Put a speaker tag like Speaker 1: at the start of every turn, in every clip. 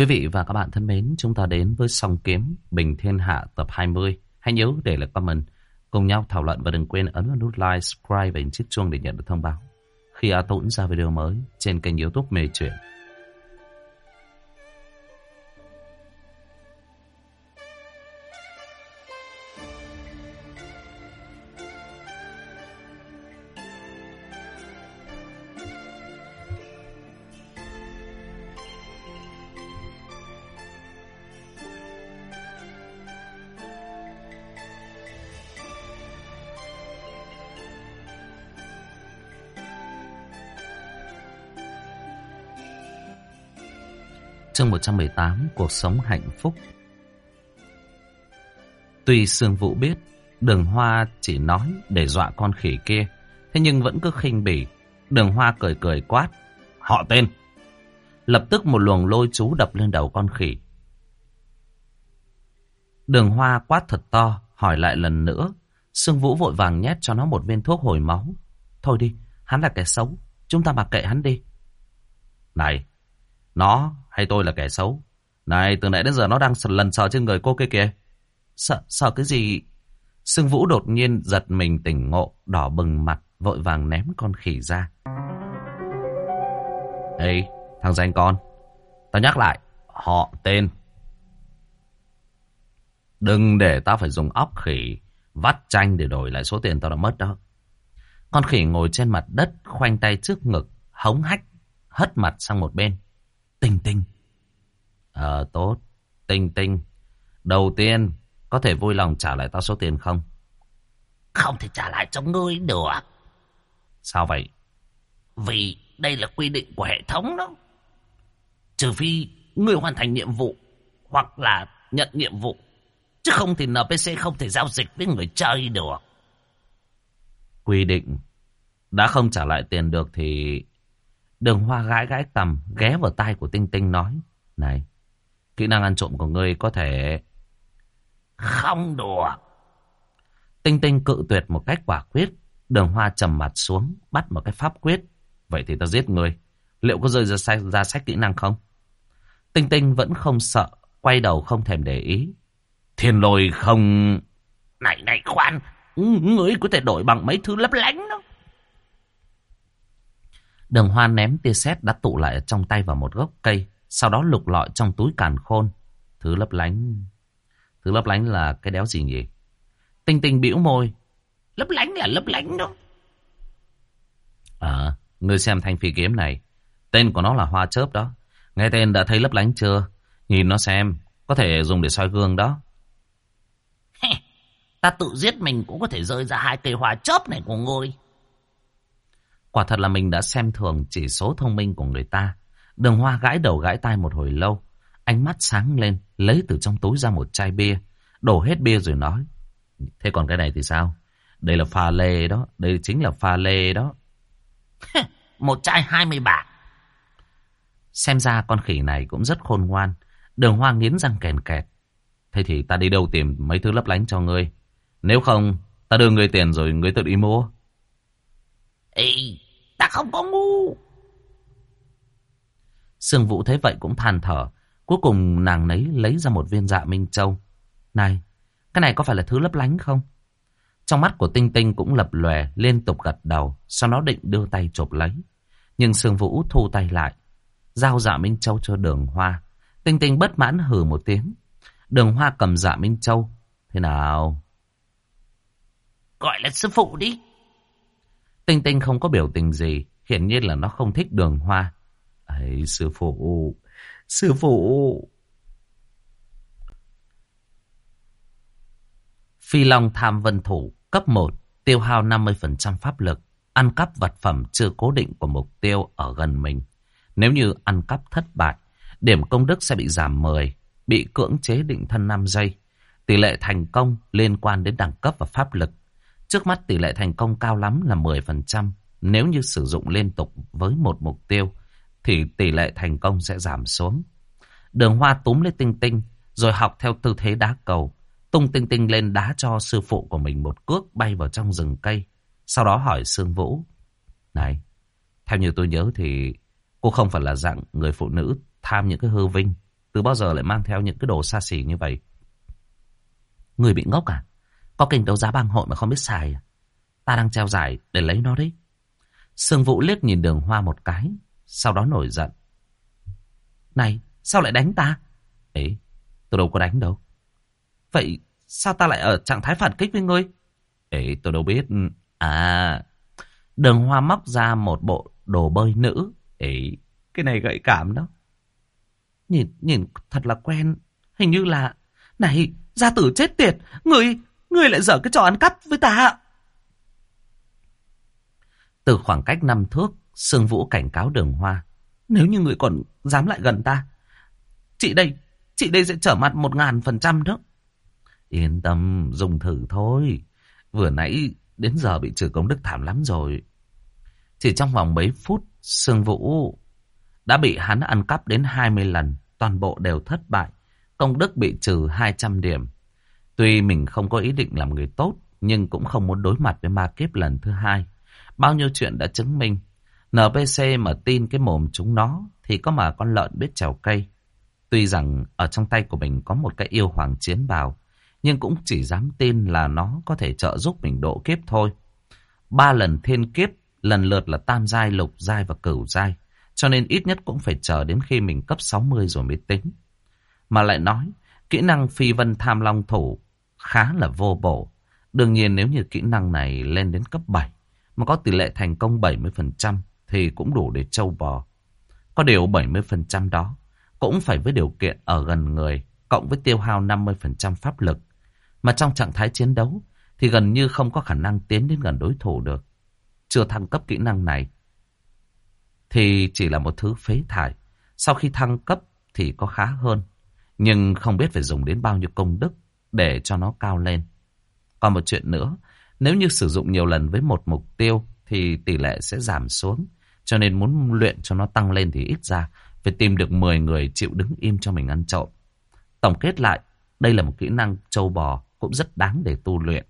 Speaker 1: Quý vị và các bạn thân mến, chúng ta đến với song kiếm Bình Thiên Hạ tập 20. Hãy nhớ để lại comment, cùng nhau thảo luận và đừng quên ấn vào nút like, subscribe và chiếc chuông để nhận được thông báo khi A Tũng ra video mới trên kênh youtube Mê Chuyện. Chương 118 Cuộc sống hạnh phúc. Tuy Sương Vũ biết Đường Hoa chỉ nói để dọa con khỉ kia Thế nhưng vẫn cứ khinh bỉ. Đường Hoa cười cười quát Họ tên! Lập tức một luồng lôi chú đập lên đầu con khỉ. Đường Hoa quát thật to Hỏi lại lần nữa. Sương Vũ vội vàng nhét cho nó một viên thuốc hồi máu. Thôi đi, hắn là kẻ xấu Chúng ta mặc kệ hắn đi. Này nó hay tôi là kẻ xấu? Này, từ nãy đến giờ nó đang lần sờ trên người cô kia kìa. Sợ, sợ cái gì? Sương Vũ đột nhiên giật mình tỉnh ngộ, đỏ bừng mặt, vội vàng ném con khỉ ra. Ê, thằng danh con. Tao nhắc lại, họ tên. Đừng để tao phải dùng óc khỉ, vắt chanh để đổi lại số tiền tao đã mất đó. Con khỉ ngồi trên mặt đất, khoanh tay trước ngực, hống hách, hất mặt sang một bên. Tinh Tinh. Ờ, tốt. Tinh Tinh. Đầu tiên, có thể vui lòng trả lại tao số tiền không?
Speaker 2: Không thể trả lại cho ngươi được.
Speaker 1: Sao vậy?
Speaker 2: Vì đây là quy định của hệ thống đó. Trừ phi ngươi hoàn thành nhiệm vụ hoặc là nhận nhiệm vụ. Chứ không thì NPC không thể giao dịch với người chơi được.
Speaker 1: Quy định. Đã không trả lại tiền được thì Đường hoa gãi gãi cầm ghé vào tai của Tinh Tinh nói. Này, kỹ năng ăn trộm của ngươi có thể...
Speaker 2: Không đùa.
Speaker 1: Tinh Tinh cự tuyệt một cách quả quyết. Đường hoa trầm mặt xuống, bắt một cái pháp quyết. Vậy thì ta giết ngươi. Liệu có rơi ra, sách, ra sách kỹ năng không? Tinh Tinh vẫn không sợ, quay đầu không thèm để ý. Thiên lôi không...
Speaker 2: Này này khoan, ngươi có thể đổi bằng mấy thứ lấp lánh đó.
Speaker 1: Đường hoa ném tia sét đã tụ lại trong tay vào một gốc cây. Sau đó lục lọi trong túi càn khôn. Thứ lấp lánh... Thứ lấp lánh là cái đéo gì nhỉ? Tinh tinh bĩu môi.
Speaker 2: Lấp lánh là lấp lánh đó.
Speaker 1: À, ngươi xem thanh phi kiếm này. Tên của nó là hoa chớp đó. Nghe tên đã thấy lấp lánh chưa? Nhìn nó xem. Có thể dùng để soi gương đó.
Speaker 2: Ta tự giết mình cũng có thể rơi ra hai cây hoa chớp này của ngôi
Speaker 1: Quả thật là mình đã xem thường chỉ số thông minh của người ta. Đường hoa gãi đầu gãi tai một hồi lâu. Ánh mắt sáng lên, lấy từ trong túi ra một chai bia. Đổ hết bia rồi nói. Thế còn cái này thì sao? Đây là pha lê đó. Đây chính là pha lê đó.
Speaker 2: một chai hai mươi bạc.
Speaker 1: Xem ra con khỉ này cũng rất khôn ngoan. Đường hoa nghiến răng kèn kẹt. Thế thì ta đi đâu tìm mấy thứ lấp lánh cho ngươi? Nếu không, ta đưa ngươi tiền rồi ngươi tự đi mua.
Speaker 2: Ê, ta không có ngu.
Speaker 1: Sương Vũ thấy vậy cũng than thở. Cuối cùng nàng nấy lấy ra một viên dạ Minh Châu. Này, cái này có phải là thứ lấp lánh không? Trong mắt của Tinh Tinh cũng lập lòe, liên tục gật đầu, sau đó định đưa tay chộp lấy. Nhưng Sương Vũ thu tay lại, giao dạ Minh Châu cho đường hoa. Tinh Tinh bất mãn hừ một tiếng. Đường hoa cầm dạ Minh Châu. Thế nào?
Speaker 2: Gọi là sư phụ đi.
Speaker 1: Tinh Tinh không có biểu tình gì, hiển nhiên là nó không thích đường hoa. Ấy, sư phụ, sư phụ. Phi Long tham vân thủ, cấp 1, tiêu hao 50% pháp lực, ăn cắp vật phẩm chưa cố định của mục tiêu ở gần mình. Nếu như ăn cắp thất bại, điểm công đức sẽ bị giảm 10, bị cưỡng chế định thân 5 giây. Tỷ lệ thành công liên quan đến đẳng cấp và pháp lực Trước mắt tỷ lệ thành công cao lắm là 10%. Nếu như sử dụng liên tục với một mục tiêu, thì tỷ lệ thành công sẽ giảm xuống. Đường hoa túm lấy tinh tinh, rồi học theo tư thế đá cầu. Tung tinh tinh lên đá cho sư phụ của mình một cước bay vào trong rừng cây. Sau đó hỏi Sương Vũ. Này, theo như tôi nhớ thì cô không phải là dạng người phụ nữ tham những cái hư vinh, từ bao giờ lại mang theo những cái đồ xa xỉ như vậy? Người bị ngốc à? Có kênh đấu giá bang hội mà không biết xài à? Ta đang treo giải để lấy nó đấy. Sương Vũ liếc nhìn đường hoa một cái, sau đó nổi giận. Này, sao lại đánh ta? Ấy, tôi đâu có đánh đâu. Vậy sao ta lại ở trạng thái phản kích với ngươi? Ấy, tôi đâu biết. À, đường hoa móc ra một bộ đồ bơi nữ. Ấy, cái này gợi cảm đó. Nhìn, nhìn thật là quen. Hình như là... Này, gia tử chết tiệt. Người, người lại dở cái trò ăn cắp với ta. Từ khoảng cách năm thước, Sương Vũ cảnh cáo đường hoa. Nếu như người còn dám lại gần ta, chị đây, chị đây sẽ trở mặt một ngàn phần trăm đó. Yên tâm, dùng thử thôi. Vừa nãy đến giờ bị trừ công đức thảm lắm rồi. Chỉ trong vòng mấy phút, Sương Vũ đã bị hắn ăn cắp đến 20 lần. Toàn bộ đều thất bại. Công đức bị trừ 200 điểm. Tuy mình không có ý định làm người tốt, nhưng cũng không muốn đối mặt với ma kiếp lần thứ hai. Bao nhiêu chuyện đã chứng minh. NPC mà tin cái mồm chúng nó thì có mà con lợn biết trèo cây. Tuy rằng ở trong tay của mình có một cái yêu hoàng chiến bào, nhưng cũng chỉ dám tin là nó có thể trợ giúp mình độ kiếp thôi. Ba lần thiên kiếp, lần lượt là tam giai, lục giai và cửu giai. Cho nên ít nhất cũng phải chờ đến khi mình cấp 60 rồi mới tính. Mà lại nói, kỹ năng phi vân tham long thủ khá là vô bổ. Đương nhiên nếu như kỹ năng này lên đến cấp 7, mà có tỷ lệ thành công 70% thì cũng đủ để trâu bò. Có điều 70% đó cũng phải với điều kiện ở gần người, cộng với tiêu hao 50% pháp lực. Mà trong trạng thái chiến đấu thì gần như không có khả năng tiến đến gần đối thủ được. Chưa thăng cấp kỹ năng này thì chỉ là một thứ phế thải. Sau khi thăng cấp thì có khá hơn, nhưng không biết phải dùng đến bao nhiêu công đức để cho nó cao lên. Còn một chuyện nữa, nếu như sử dụng nhiều lần với một mục tiêu thì tỷ lệ sẽ giảm xuống. Cho nên muốn luyện cho nó tăng lên thì ít ra phải tìm được 10 người chịu đứng im cho mình ăn trộm. Tổng kết lại, đây là một kỹ năng châu bò cũng rất đáng để tu luyện.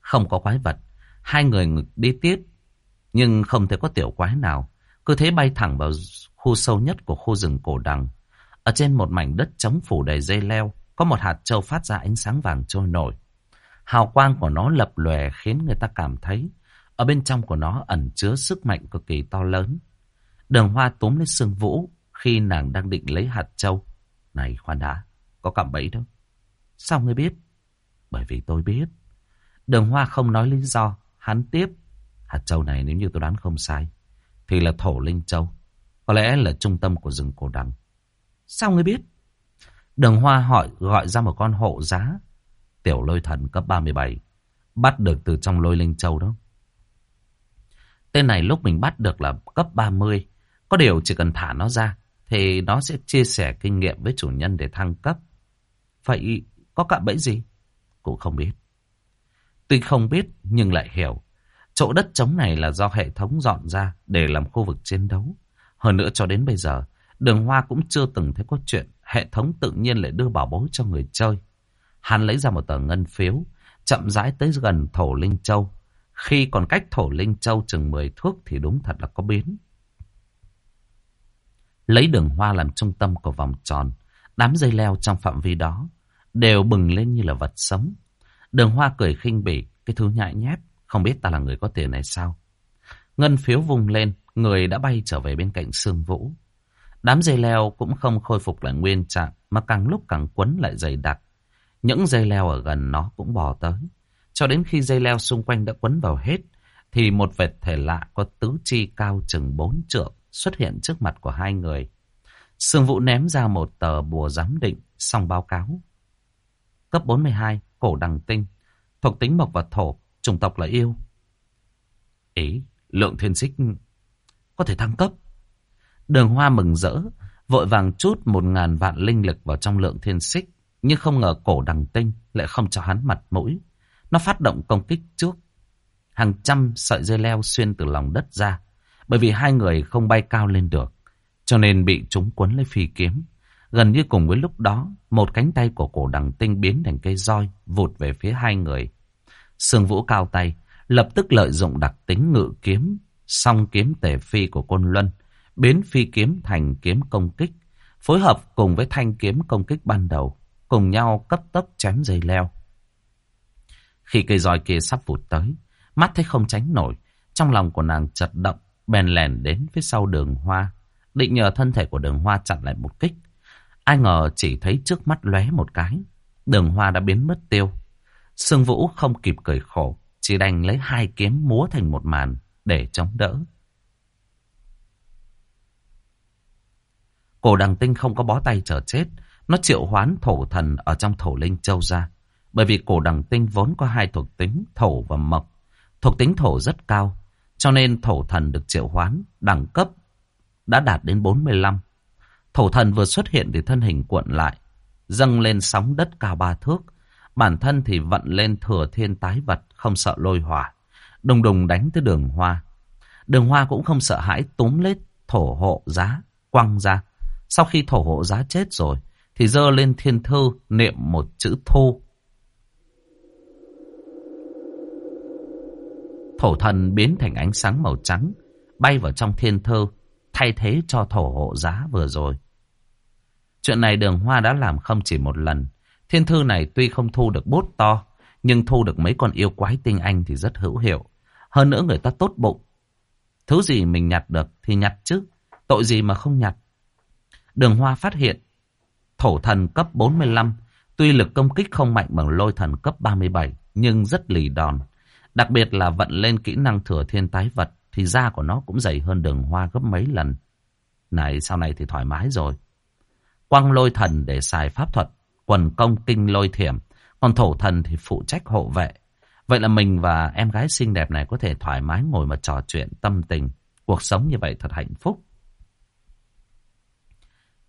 Speaker 1: Không có quái vật, hai người đi tiếp nhưng không thấy có tiểu quái nào. Cứ thế bay thẳng vào khu sâu nhất của khu rừng cổ đằng. Ở trên một mảnh đất trống phủ đầy dây leo, có một hạt châu phát ra ánh sáng vàng trôi nổi. Hào quang của nó lập lòe khiến người ta cảm thấy ở bên trong của nó ẩn chứa sức mạnh cực kỳ to lớn. Đường hoa túm lấy sương vũ khi nàng đang định lấy hạt châu. Này khoan đã, có cảm bẫy đâu. Sao ngươi biết? Bởi vì tôi biết. Đường hoa không nói lý do, hắn tiếp. Hạt châu này nếu như tôi đoán không sai, thì là thổ linh châu. Có lẽ là trung tâm của rừng cổ đằng. Sao ngươi biết? Đường hoa hỏi gọi ra một con hộ giá. Tiểu lôi thần cấp 37. Bắt được từ trong lôi linh châu đó. Tên này lúc mình bắt được là cấp 30. Có điều chỉ cần thả nó ra thì nó sẽ chia sẻ kinh nghiệm với chủ nhân để thăng cấp. Vậy có cạm bẫy gì? Cũng không biết. Tuy không biết nhưng lại hiểu. Chỗ đất trống này là do hệ thống dọn ra để làm khu vực chiến đấu. Hơn nữa cho đến bây giờ, đường hoa cũng chưa từng thấy có chuyện hệ thống tự nhiên lại đưa bảo bối cho người chơi. Hắn lấy ra một tờ ngân phiếu, chậm rãi tới gần thổ linh châu. Khi còn cách thổ linh châu chừng 10 thước thì đúng thật là có biến. Lấy đường hoa làm trung tâm của vòng tròn, đám dây leo trong phạm vi đó đều bừng lên như là vật sống. Đường hoa cười khinh bỉ, cái thứ nhại nhép, không biết ta là người có tiền này sao. Ngân phiếu vùng lên, người đã bay trở về bên cạnh Sương Vũ. Đám dây leo cũng không khôi phục lại nguyên trạng, mà càng lúc càng quấn lại dày đặc. Những dây leo ở gần nó cũng bò tới. Cho đến khi dây leo xung quanh đã quấn vào hết, thì một vệt thể lạ có tứ chi cao chừng bốn trượng xuất hiện trước mặt của hai người. Sương Vũ ném ra một tờ bùa giám định, xong báo cáo. Cấp 42, cổ đằng tinh, thuộc tính mộc và thổ, chủng tộc là yêu. Ý, lượng thiên xích có thể thăng cấp. Đường hoa mừng rỡ, vội vàng chút một ngàn vạn linh lực vào trong lượng thiên xích. Nhưng không ngờ cổ đằng tinh lại không cho hắn mặt mũi. Nó phát động công kích trước. Hàng trăm sợi dây leo xuyên từ lòng đất ra. Bởi vì hai người không bay cao lên được. Cho nên bị chúng quấn lấy phi kiếm. Gần như cùng với lúc đó, một cánh tay của cổ đằng tinh biến thành cây roi vụt về phía hai người. Sương Vũ cao tay, lập tức lợi dụng đặc tính ngự kiếm, song kiếm tề phi của Côn Luân, biến phi kiếm thành kiếm công kích, phối hợp cùng với thanh kiếm công kích ban đầu, cùng nhau cấp tốc chém dây leo. Khi cây roi kia sắp vụt tới, mắt thấy không tránh nổi, trong lòng của nàng chật động, bèn lèn đến phía sau đường hoa, định nhờ thân thể của đường hoa chặn lại một kích. Ai ngờ chỉ thấy trước mắt lóe một cái, đường hoa đã biến mất tiêu. Sương Vũ không kịp cười khổ, chỉ đành lấy hai kiếm múa thành một màn để chống đỡ. Cổ đằng tinh không có bó tay chờ chết, nó triệu hoán thổ thần ở trong thổ linh châu ra. Bởi vì cổ đằng tinh vốn có hai thuộc tính thổ và mộc. Thuộc tính thổ rất cao, cho nên thổ thần được triệu hoán, đẳng cấp đã đạt đến 45. Thổ thần vừa xuất hiện thì thân hình cuộn lại, dâng lên sóng đất cao ba thước. Bản thân thì vận lên thừa thiên tái vật, không sợ lôi hỏa. Đùng đùng đánh tới đường hoa. Đường hoa cũng không sợ hãi túm lết thổ hộ giá, quăng ra. Sau khi thổ hộ giá chết rồi, thì dơ lên thiên thư niệm một chữ thu. Thổ thần biến thành ánh sáng màu trắng, bay vào trong thiên thư, thay thế cho thổ hộ giá vừa rồi. Chuyện này đường hoa đã làm không chỉ một lần. Thiên thư này tuy không thu được bút to, nhưng thu được mấy con yêu quái tinh anh thì rất hữu hiệu. Hơn nữa người ta tốt bụng. Thứ gì mình nhặt được thì nhặt chứ. Tội gì mà không nhặt. Đường hoa phát hiện. Thổ thần cấp 45. Tuy lực công kích không mạnh bằng lôi thần cấp 37. Nhưng rất lì đòn. Đặc biệt là vận lên kỹ năng thừa thiên tái vật. Thì da của nó cũng dày hơn đường hoa gấp mấy lần. Này, sau này thì thoải mái rồi. Quăng lôi thần để xài pháp thuật. Quần công kinh lôi thiểm. Còn thổ thần thì phụ trách hộ vệ. Vậy là mình và em gái xinh đẹp này có thể thoải mái ngồi mà trò chuyện tâm tình. Cuộc sống như vậy thật hạnh phúc.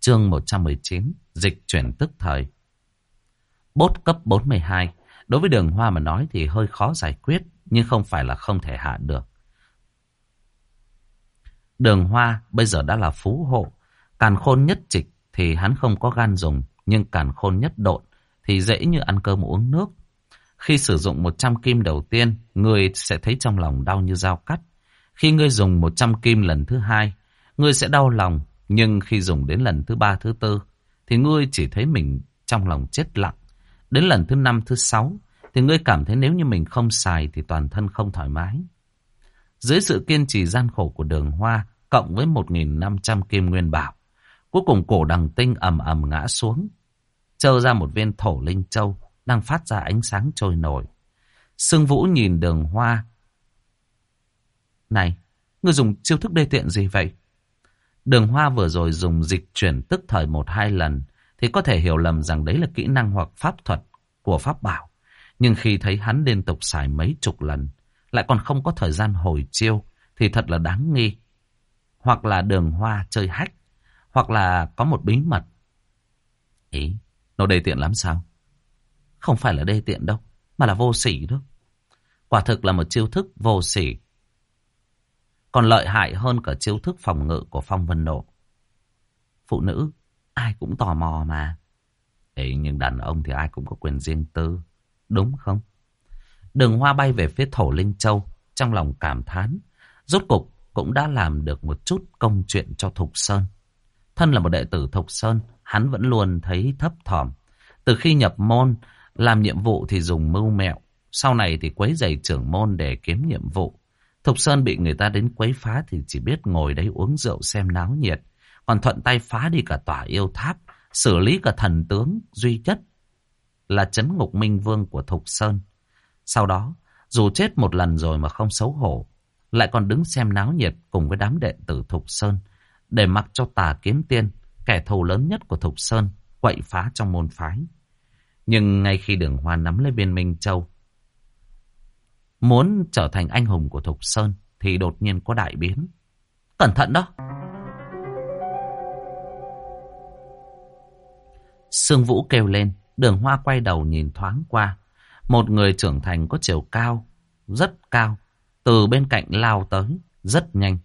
Speaker 1: Chương 119 Dịch chuyển tức thời. Bốt cấp 42 Đối với đường hoa mà nói thì hơi khó giải quyết, Nhưng không phải là không thể hạ được. Đường hoa bây giờ đã là phú hộ, Càn khôn nhất trịch thì hắn không có gan dùng, Nhưng càn khôn nhất độn thì dễ như ăn cơm uống nước. Khi sử dụng 100 kim đầu tiên, Người sẽ thấy trong lòng đau như dao cắt. Khi ngươi dùng 100 kim lần thứ hai, Ngươi sẽ đau lòng nhưng khi dùng đến lần thứ ba, thứ tư, thì ngươi chỉ thấy mình trong lòng chết lặng. Đến lần thứ năm, thứ sáu, thì ngươi cảm thấy nếu như mình không xài thì toàn thân không thoải mái. Dưới sự kiên trì gian khổ của đường hoa, cộng với 1.500 kim nguyên bảo, cuối cùng cổ đằng tinh ầm ầm ngã xuống, trơ ra một viên thổ linh châu đang phát ra ánh sáng trôi nổi. Sương Vũ nhìn đường hoa. Này, ngươi dùng chiêu thức đê tiện gì vậy? Đường Hoa vừa rồi dùng dịch chuyển tức thời một hai lần thì có thể hiểu lầm rằng đấy là kỹ năng hoặc pháp thuật của pháp bảo. Nhưng khi thấy hắn liên tục xài mấy chục lần, lại còn không có thời gian hồi chiêu thì thật là đáng nghi. Hoặc là đường hoa chơi hách, hoặc là có một bí mật. Ý, nó đề tiện lắm sao? Không phải là đê tiện đâu, mà là vô sỉ đó. Quả thực là một chiêu thức vô sỉ còn lợi hại hơn cả chiêu thức phòng ngự của Phong Vân độ Phụ nữ, ai cũng tò mò mà. Ê, nhưng đàn ông thì ai cũng có quyền riêng tư, đúng không? Đường hoa bay về phía thổ Linh Châu, trong lòng cảm thán. Rốt cục cũng đã làm được một chút công chuyện cho Thục Sơn. Thân là một đệ tử Thục Sơn, hắn vẫn luôn thấy thấp thỏm. Từ khi nhập môn, làm nhiệm vụ thì dùng mưu mẹo. Sau này thì quấy giày trưởng môn để kiếm nhiệm vụ. Thục Sơn bị người ta đến quấy phá thì chỉ biết ngồi đấy uống rượu xem náo nhiệt. Còn thuận tay phá đi cả tòa yêu tháp, xử lý cả thần tướng duy nhất là chấn ngục minh vương của Thục Sơn. Sau đó, dù chết một lần rồi mà không xấu hổ, lại còn đứng xem náo nhiệt cùng với đám đệ tử Thục Sơn, để mặc cho tà kiếm tiên, kẻ thù lớn nhất của Thục Sơn, quậy phá trong môn phái. Nhưng ngay khi đường hoa nắm lấy biên Minh Châu, Muốn trở thành anh hùng của Thục Sơn thì đột nhiên có đại biến. Cẩn thận đó! Sương Vũ kêu lên, đường hoa quay đầu nhìn thoáng qua. Một người trưởng thành có chiều cao, rất cao, từ bên cạnh lao tới, rất nhanh.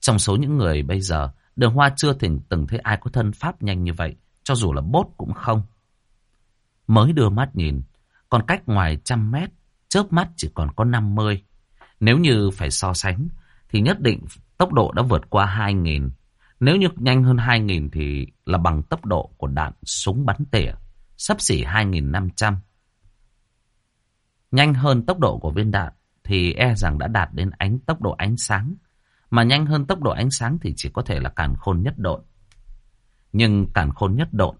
Speaker 1: Trong số những người bây giờ, đường hoa chưa từng, từng thấy ai có thân pháp nhanh như vậy, cho dù là bốt cũng không. Mới đưa mắt nhìn, còn cách ngoài trăm mét, chớp mắt chỉ còn có 50. Nếu như phải so sánh, thì nhất định tốc độ đã vượt qua 2.000 Nếu như nhanh hơn 2.000 thì là bằng tốc độ của đạn súng bắn tỉa, sắp xỉ 2.500. Nhanh hơn tốc độ của viên đạn thì e rằng đã đạt đến ánh tốc độ ánh sáng. Mà nhanh hơn tốc độ ánh sáng thì chỉ có thể là càn khôn nhất độn. Nhưng càn khôn nhất độn,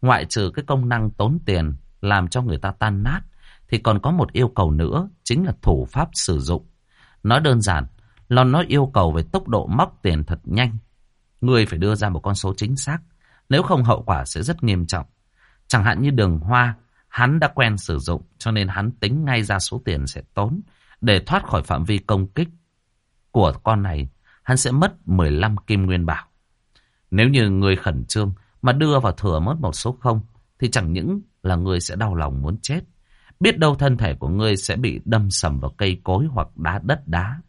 Speaker 1: ngoại trừ cái công năng tốn tiền làm cho người ta tan nát, thì còn có một yêu cầu nữa, chính là thủ pháp sử dụng. Nói đơn giản, là nó yêu cầu về tốc độ móc tiền thật nhanh. Người phải đưa ra một con số chính xác, nếu không hậu quả sẽ rất nghiêm trọng. Chẳng hạn như đường hoa, hắn đã quen sử dụng, cho nên hắn tính ngay ra số tiền sẽ tốn. Để thoát khỏi phạm vi công kích của con này, hắn sẽ mất 15 kim nguyên bảo. Nếu như người khẩn trương mà đưa vào thừa mất một số không, thì chẳng những là người sẽ đau lòng muốn chết. Biết đâu thân thể của ngươi sẽ bị đâm sầm vào cây cối hoặc đá đất đá.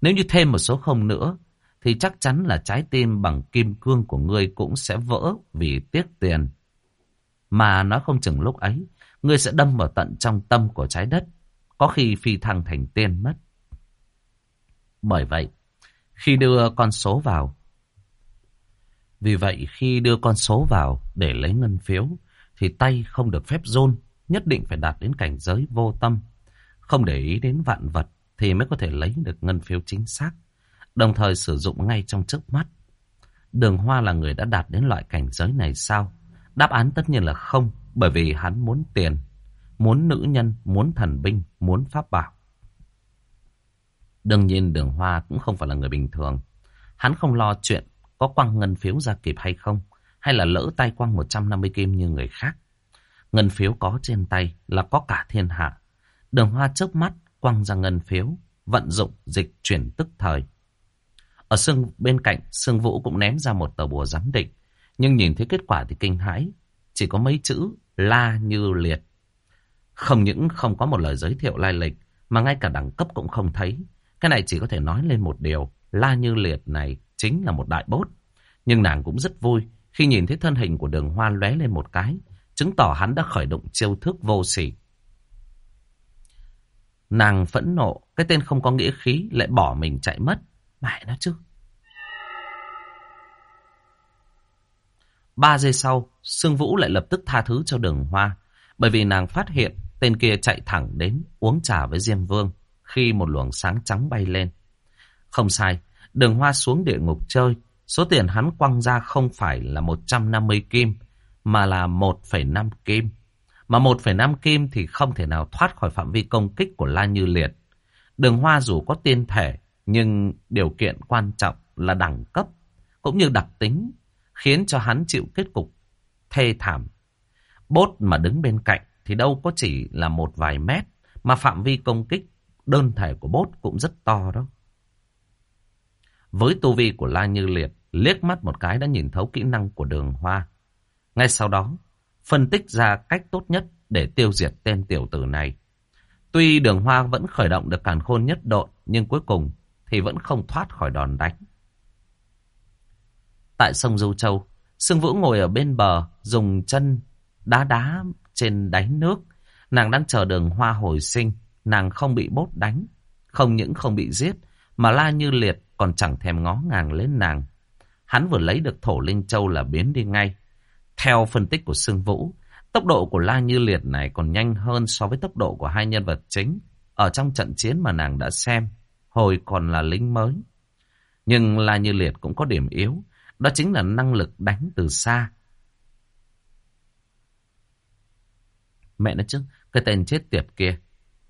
Speaker 1: Nếu như thêm một số không nữa, thì chắc chắn là trái tim bằng kim cương của ngươi cũng sẽ vỡ vì tiếc tiền. Mà nó không chừng lúc ấy, ngươi sẽ đâm vào tận trong tâm của trái đất, có khi phi thăng thành tiên mất. Bởi vậy, khi đưa con số vào, vì vậy khi đưa con số vào để lấy ngân phiếu, thì tay không được phép rôn, nhất định phải đạt đến cảnh giới vô tâm. Không để ý đến vạn vật thì mới có thể lấy được ngân phiếu chính xác, đồng thời sử dụng ngay trong trước mắt. Đường Hoa là người đã đạt đến loại cảnh giới này sao? Đáp án tất nhiên là không, bởi vì hắn muốn tiền, muốn nữ nhân, muốn thần binh, muốn pháp bảo. Đương nhiên đường Hoa cũng không phải là người bình thường. Hắn không lo chuyện có quăng ngân phiếu ra kịp hay không, hay là lỡ tay quăng 150 kim như người khác. Ngân phiếu có trên tay là có cả thiên hạ. Đường Hoa chớp mắt quăng ra ngân phiếu, vận dụng dịch chuyển tức thời. Ở xương bên cạnh, Sương Vũ cũng ném ra một tờ bùa giám định, nhưng nhìn thấy kết quả thì kinh hãi, chỉ có mấy chữ la như liệt. Không những không có một lời giới thiệu lai lịch, mà ngay cả đẳng cấp cũng không thấy. Cái này chỉ có thể nói lên một điều, la như liệt này chính là một đại bốt. Nhưng nàng cũng rất vui khi nhìn thấy thân hình của đường hoa lóe lên một cái, chứng tỏ hắn đã khởi động chiêu thức vô sỉ. Nàng phẫn nộ, cái tên không có nghĩa khí lại bỏ mình chạy mất. Mẹ nó chứ. Ba giây sau, Sương Vũ lại lập tức tha thứ cho đường hoa. Bởi vì nàng phát hiện tên kia chạy thẳng đến uống trà với Diêm Vương khi một luồng sáng trắng bay lên. Không sai, đường hoa xuống địa ngục chơi. Số tiền hắn quăng ra không phải là 150 kim, mà là 1,5 kim. Mà 1,5 kim thì không thể nào thoát khỏi phạm vi công kích của La Như Liệt. Đường Hoa dù có tiên thể, nhưng điều kiện quan trọng là đẳng cấp, cũng như đặc tính, khiến cho hắn chịu kết cục thê thảm. Bốt mà đứng bên cạnh thì đâu có chỉ là một vài mét, mà phạm vi công kích đơn thể của bốt cũng rất to đó. Với tu vi của La Như Liệt, liếc mắt một cái đã nhìn thấu kỹ năng của đường hoa. Ngay sau đó, phân tích ra cách tốt nhất để tiêu diệt tên tiểu tử này. Tuy đường hoa vẫn khởi động được càn khôn nhất độ, nhưng cuối cùng thì vẫn không thoát khỏi đòn đánh. Tại sông Du Châu, Sương Vũ ngồi ở bên bờ, dùng chân đá đá trên đáy nước. Nàng đang chờ đường hoa hồi sinh, nàng không bị bốt đánh. Không những không bị giết, mà la như liệt còn chẳng thèm ngó ngàng lên nàng. Hắn vừa lấy được thổ linh châu là biến đi ngay. Theo phân tích của Sương Vũ, tốc độ của La Như Liệt này còn nhanh hơn so với tốc độ của hai nhân vật chính ở trong trận chiến mà nàng đã xem, hồi còn là lính mới. Nhưng La Như Liệt cũng có điểm yếu, đó chính là năng lực đánh từ xa. Mẹ nói chứ, cái tên chết tiệt kia,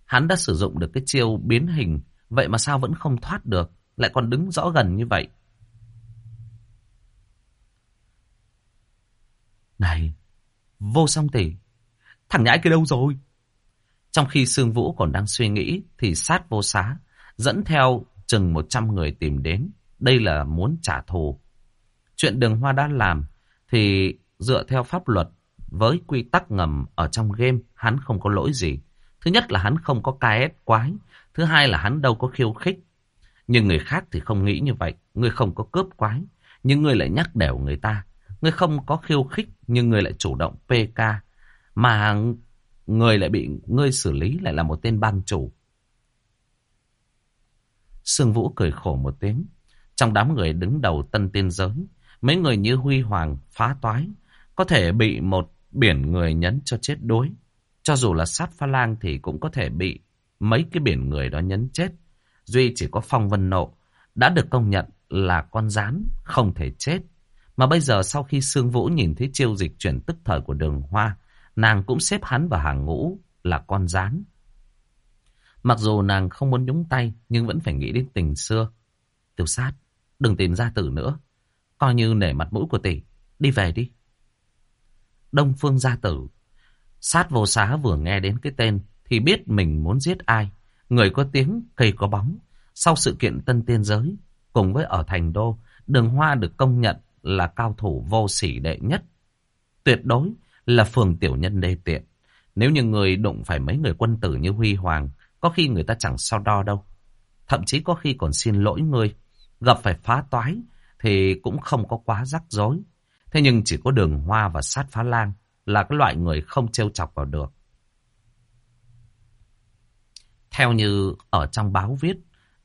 Speaker 1: hắn đã sử dụng được cái chiêu biến hình, vậy mà sao vẫn không thoát được, lại còn đứng rõ gần như vậy. Này, vô song tỷ, thằng nhãi kia đâu rồi? Trong khi Sương Vũ còn đang suy nghĩ thì sát vô xá, dẫn theo chừng 100 người tìm đến. Đây là muốn trả thù. Chuyện đường hoa đã làm thì dựa theo pháp luật với quy tắc ngầm ở trong game hắn không có lỗi gì. Thứ nhất là hắn không có KS quái. Thứ hai là hắn đâu có khiêu khích. Nhưng người khác thì không nghĩ như vậy. Người không có cướp quái. Nhưng người lại nhắc đều người ta. Ngươi không có khiêu khích nhưng ngươi lại chủ động PK. Mà người lại bị ngươi xử lý lại là một tên bang chủ. Sương Vũ cười khổ một tiếng. Trong đám người đứng đầu tân tiên giới, Mấy người như Huy Hoàng phá toái có thể bị một biển người nhấn cho chết đuối. Cho dù là sát pha lang thì cũng có thể bị mấy cái biển người đó nhấn chết. Duy chỉ có phong vân nộ đã được công nhận là con rán không thể chết. Mà bây giờ sau khi Sương Vũ nhìn thấy chiêu dịch chuyển tức thời của đường hoa, nàng cũng xếp hắn vào hàng ngũ là con rán. Mặc dù nàng không muốn nhúng tay, nhưng vẫn phải nghĩ đến tình xưa. Tiểu sát, đừng tìm ra tử nữa. Coi như nể mặt mũi của tỷ, đi về đi. Đông Phương gia tử. Sát vô xá vừa nghe đến cái tên thì biết mình muốn giết ai. Người có tiếng, cây có bóng. Sau sự kiện Tân Tiên Giới, cùng với ở Thành Đô, đường hoa được công nhận là cao thủ vô sỉ đệ nhất. Tuyệt đối là phường tiểu nhân đê tiện. Nếu như người đụng phải mấy người quân tử như Huy Hoàng, có khi người ta chẳng so đo đâu. Thậm chí có khi còn xin lỗi người. Gặp phải phá toái thì cũng không có quá rắc rối. Thế nhưng chỉ có đường hoa và sát phá lang là cái loại người không trêu chọc vào được. Theo như ở trong báo viết,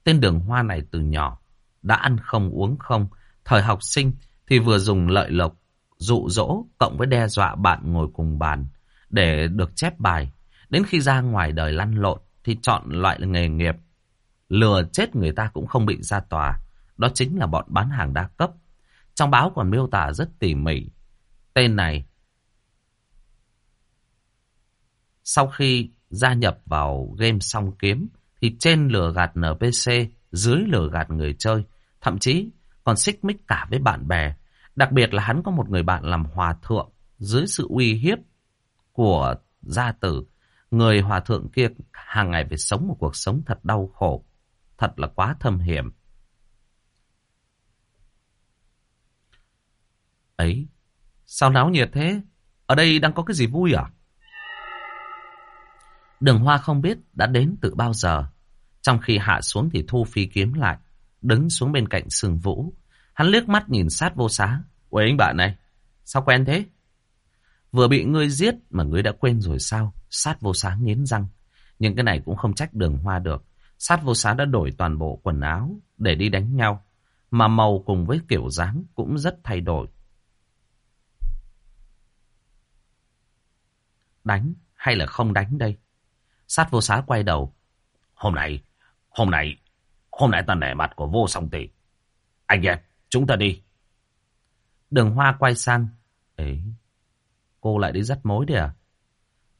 Speaker 1: tên đường hoa này từ nhỏ đã ăn không uống không. Thời học sinh thì vừa dùng lợi lộc, dụ dỗ cộng với đe dọa bạn ngồi cùng bàn để được chép bài. Đến khi ra ngoài đời lăn lộn thì chọn loại nghề nghiệp. Lừa chết người ta cũng không bị ra tòa. Đó chính là bọn bán hàng đa cấp. Trong báo còn miêu tả rất tỉ mỉ. Tên này sau khi gia nhập vào game song kiếm thì trên lừa gạt NPC, dưới lừa gạt người chơi, thậm chí còn xích mích cả với bạn bè. Đặc biệt là hắn có một người bạn làm hòa thượng dưới sự uy hiếp của gia tử. Người hòa thượng kia hàng ngày phải sống một cuộc sống thật đau khổ, thật là quá thâm hiểm. Ấy, sao náo nhiệt thế? Ở đây đang có cái gì vui à? Đường Hoa không biết đã đến từ bao giờ. Trong khi hạ xuống thì Thu Phi kiếm lại, đứng xuống bên cạnh sừng vũ. Hắn liếc mắt nhìn sát vô xá. Ôi anh bạn này, sao quen thế? Vừa bị ngươi giết mà ngươi đã quên rồi sao? Sát vô xá nghiến răng. Nhưng cái này cũng không trách đường hoa được. Sát vô xá đã đổi toàn bộ quần áo để đi đánh nhau. Mà màu cùng với kiểu dáng cũng rất thay đổi. Đánh hay là không đánh đây? Sát vô xá quay đầu. Hôm nay, hôm nay, hôm nay ta nể mặt của vô song tỷ. Anh em, chúng ta đi. Đường hoa quay sang. Ấy, cô lại đi dắt mối đấy à?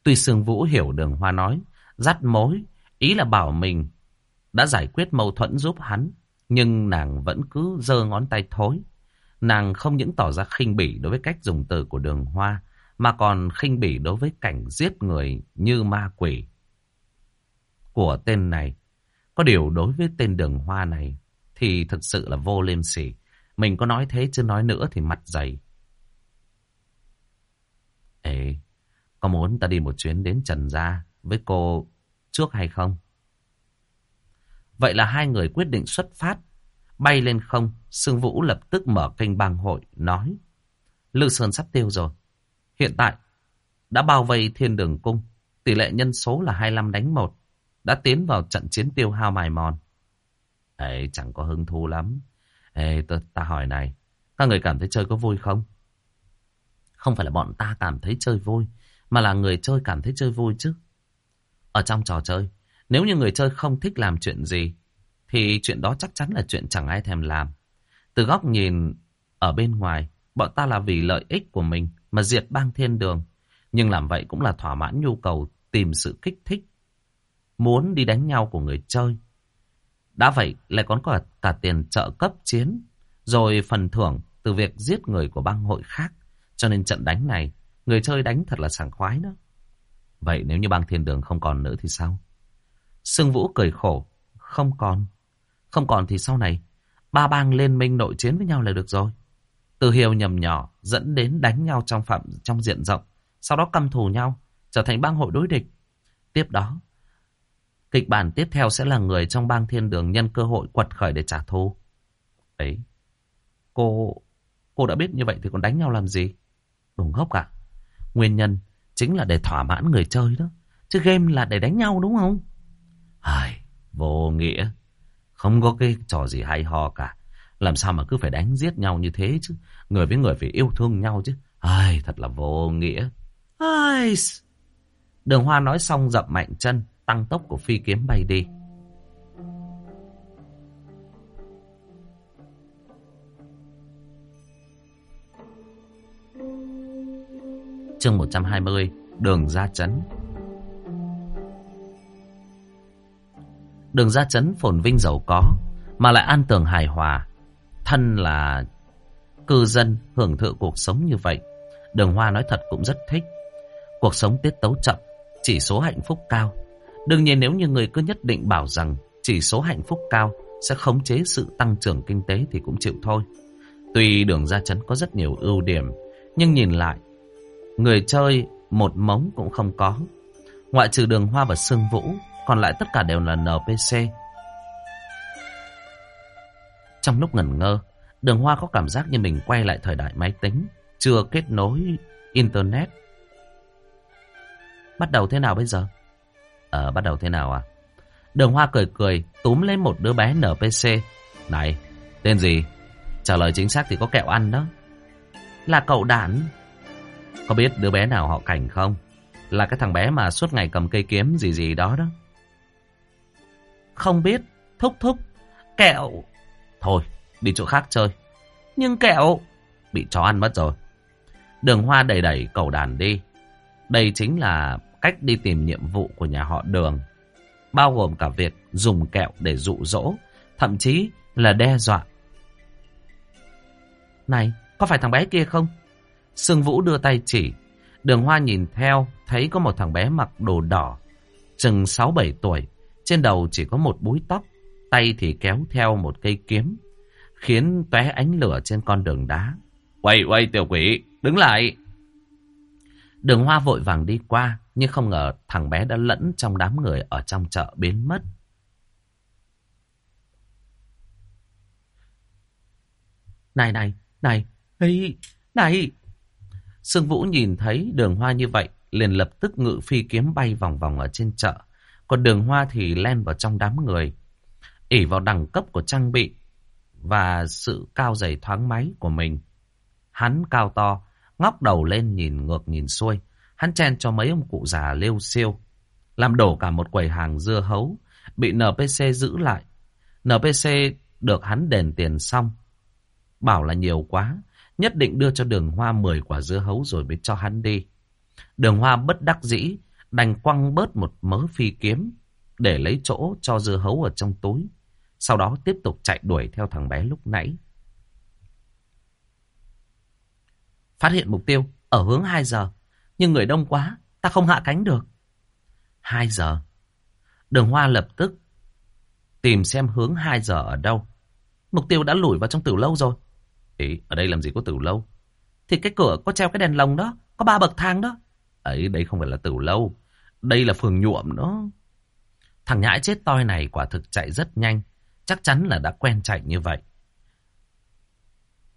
Speaker 1: Tuy Sương Vũ hiểu đường hoa nói, dắt mối, ý là bảo mình đã giải quyết mâu thuẫn giúp hắn, nhưng nàng vẫn cứ giơ ngón tay thối. Nàng không những tỏ ra khinh bỉ đối với cách dùng từ của đường hoa, mà còn khinh bỉ đối với cảnh giết người như ma quỷ của tên này. Có điều đối với tên đường hoa này thì thực sự là vô liêm sỉ. Mình có nói thế chứ nói nữa thì mặt dày. Ê, có muốn ta đi một chuyến đến Trần Gia với cô trước hay không? Vậy là hai người quyết định xuất phát. Bay lên không, Sương Vũ lập tức mở kênh bang hội, nói. Lư Sơn sắp tiêu rồi. Hiện tại, đã bao vây thiên đường cung. Tỷ lệ nhân số là 25 đánh 1. Đã tiến vào trận chiến tiêu hao mài mòn. Ấy, chẳng có hứng thú lắm. Ê, ta, ta hỏi này, các người cảm thấy chơi có vui không? Không phải là bọn ta cảm thấy chơi vui, mà là người chơi cảm thấy chơi vui chứ. Ở trong trò chơi, nếu như người chơi không thích làm chuyện gì, thì chuyện đó chắc chắn là chuyện chẳng ai thèm làm. Từ góc nhìn ở bên ngoài, bọn ta là vì lợi ích của mình mà diệt bang thiên đường. Nhưng làm vậy cũng là thỏa mãn nhu cầu tìm sự kích thích, muốn đi đánh nhau của người chơi. Đã vậy lại còn có cả tiền trợ cấp chiến, rồi phần thưởng từ việc giết người của bang hội khác. Cho nên trận đánh này, người chơi đánh thật là sảng khoái đó. Vậy nếu như bang thiên đường không còn nữa thì sao? Sương Vũ cười khổ, không còn. Không còn thì sau này, ba bang liên minh nội chiến với nhau là được rồi. Từ hiểu nhầm nhỏ dẫn đến đánh nhau trong phạm trong diện rộng, sau đó căm thù nhau, trở thành bang hội đối địch. Tiếp đó, kịch bản tiếp theo sẽ là người trong bang thiên đường nhân cơ hội quật khởi để trả thù. Ấy, cô cô đã biết như vậy thì còn đánh nhau làm gì? Đúng gốc à? Nguyên nhân chính là để thỏa mãn người chơi đó. Chứ game là để đánh nhau đúng không? Ai, vô nghĩa. Không có cái trò gì hay ho cả. Làm sao mà cứ phải đánh giết nhau như thế chứ. Người với người phải yêu thương nhau chứ. Ai, thật là vô nghĩa. Ai... Đường Hoa nói xong dậm mạnh chân, tăng tốc của phi kiếm bay đi. Chương 120, đường ra chấn. Đường ra chấn phồn vinh giàu có, mà lại an tường hài hòa. Thân là cư dân hưởng thụ cuộc sống như vậy. Đường Hoa nói thật cũng rất thích. Cuộc sống tiết tấu chậm, chỉ số hạnh phúc cao. Đương nhiên nếu như người cứ nhất định bảo rằng chỉ số hạnh phúc cao sẽ khống chế sự tăng trưởng kinh tế thì cũng chịu thôi. Tuy đường ra chấn có rất nhiều ưu điểm, nhưng nhìn lại, người chơi một mống cũng không có. Ngoại trừ đường hoa và sương vũ, còn lại tất cả đều là NPC. Trong lúc ngẩn ngơ, đường hoa có cảm giác như mình quay lại thời đại máy tính, chưa kết nối Internet. Bắt đầu thế nào bây giờ? Ờ, bắt đầu thế nào à? Đường hoa cười cười, túm lấy một đứa bé NPC. Này, tên gì? Trả lời chính xác thì có kẹo ăn đó. Là cậu đản. Có biết đứa bé nào họ cảnh không? Là cái thằng bé mà suốt ngày cầm cây kiếm gì gì đó đó. Không biết. Thúc thúc. Kẹo. Thôi, đi chỗ khác chơi. Nhưng kẹo. Bị chó ăn mất rồi. Đường hoa đẩy đẩy cậu đàn đi. Đây chính là cách đi tìm nhiệm vụ của nhà họ đường. Bao gồm cả việc dùng kẹo để dụ dỗ. Thậm chí là đe dọa. Này, có phải thằng bé kia không? Sương Vũ đưa tay chỉ. Đường Hoa nhìn theo, thấy có một thằng bé mặc đồ đỏ, chừng 6-7 tuổi. Trên đầu chỉ có một búi tóc, tay thì kéo theo một cây kiếm, khiến tóe ánh lửa trên con đường đá. Quay, quay tiểu quỷ, đứng lại! Đường Hoa vội vàng đi qua, nhưng không ngờ thằng bé đã lẫn trong đám người ở trong chợ biến mất. Này này, này, này này! Sương Vũ nhìn thấy đường hoa như vậy, liền lập tức ngự phi kiếm bay vòng vòng ở trên chợ. Còn đường hoa thì len vào trong đám người. ỉ vào đẳng cấp của trang bị và sự cao dày thoáng máy của mình. Hắn cao to, ngóc đầu lên nhìn ngược nhìn xuôi. Hắn chen cho mấy ông cụ già lêu siêu. Làm đổ cả một quầy hàng dưa hấu. Bị NPC giữ lại. NPC được hắn đền tiền xong. Bảo là nhiều quá. Nhất định đưa cho đường hoa 10 quả dưa hấu rồi mới cho hắn đi. Đường hoa bất đắc dĩ. Đành quăng bớt một mớ phi kiếm. Để lấy chỗ cho dưa hấu ở trong túi. Sau đó tiếp tục chạy đuổi theo thằng bé lúc nãy. Phát hiện mục tiêu, ở hướng 2 giờ. Nhưng người đông quá, ta không hạ cánh được. hai giờ. Đường Hoa lập tức tìm xem hướng hai giờ ở đâu. Mục tiêu đã lủi vào trong tử lâu rồi. Ý, ở đây làm gì có tử lâu? Thì cái cửa có treo cái đèn lồng đó, có ba bậc thang đó. Ấy, đây không phải là tử lâu. Đây là phường nhuộm đó. Thằng nhãi chết toi này quả thực chạy rất nhanh. Chắc chắn là đã quen chạy như vậy.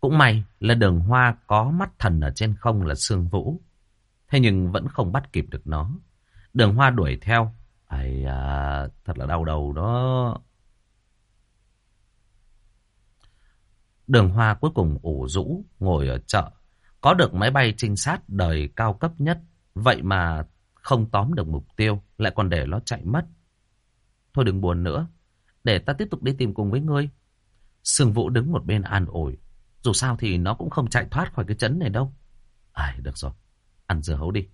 Speaker 1: Cũng may là đường hoa có mắt thần ở trên không là Sương Vũ. Thế nhưng vẫn không bắt kịp được nó. Đường hoa đuổi theo. Ây à, thật là đau đầu đó. Đường hoa cuối cùng ủ rũ, ngồi ở chợ. Có được máy bay trinh sát đời cao cấp nhất. Vậy mà không tóm được mục tiêu, lại còn để nó chạy mất. Thôi đừng buồn nữa. Để ta tiếp tục đi tìm cùng với ngươi. Sương Vũ đứng một bên an ủi. Dù sao thì nó cũng không chạy thoát khỏi cái chấn này đâu. Ai, được rồi. Ăn dưa hấu đi.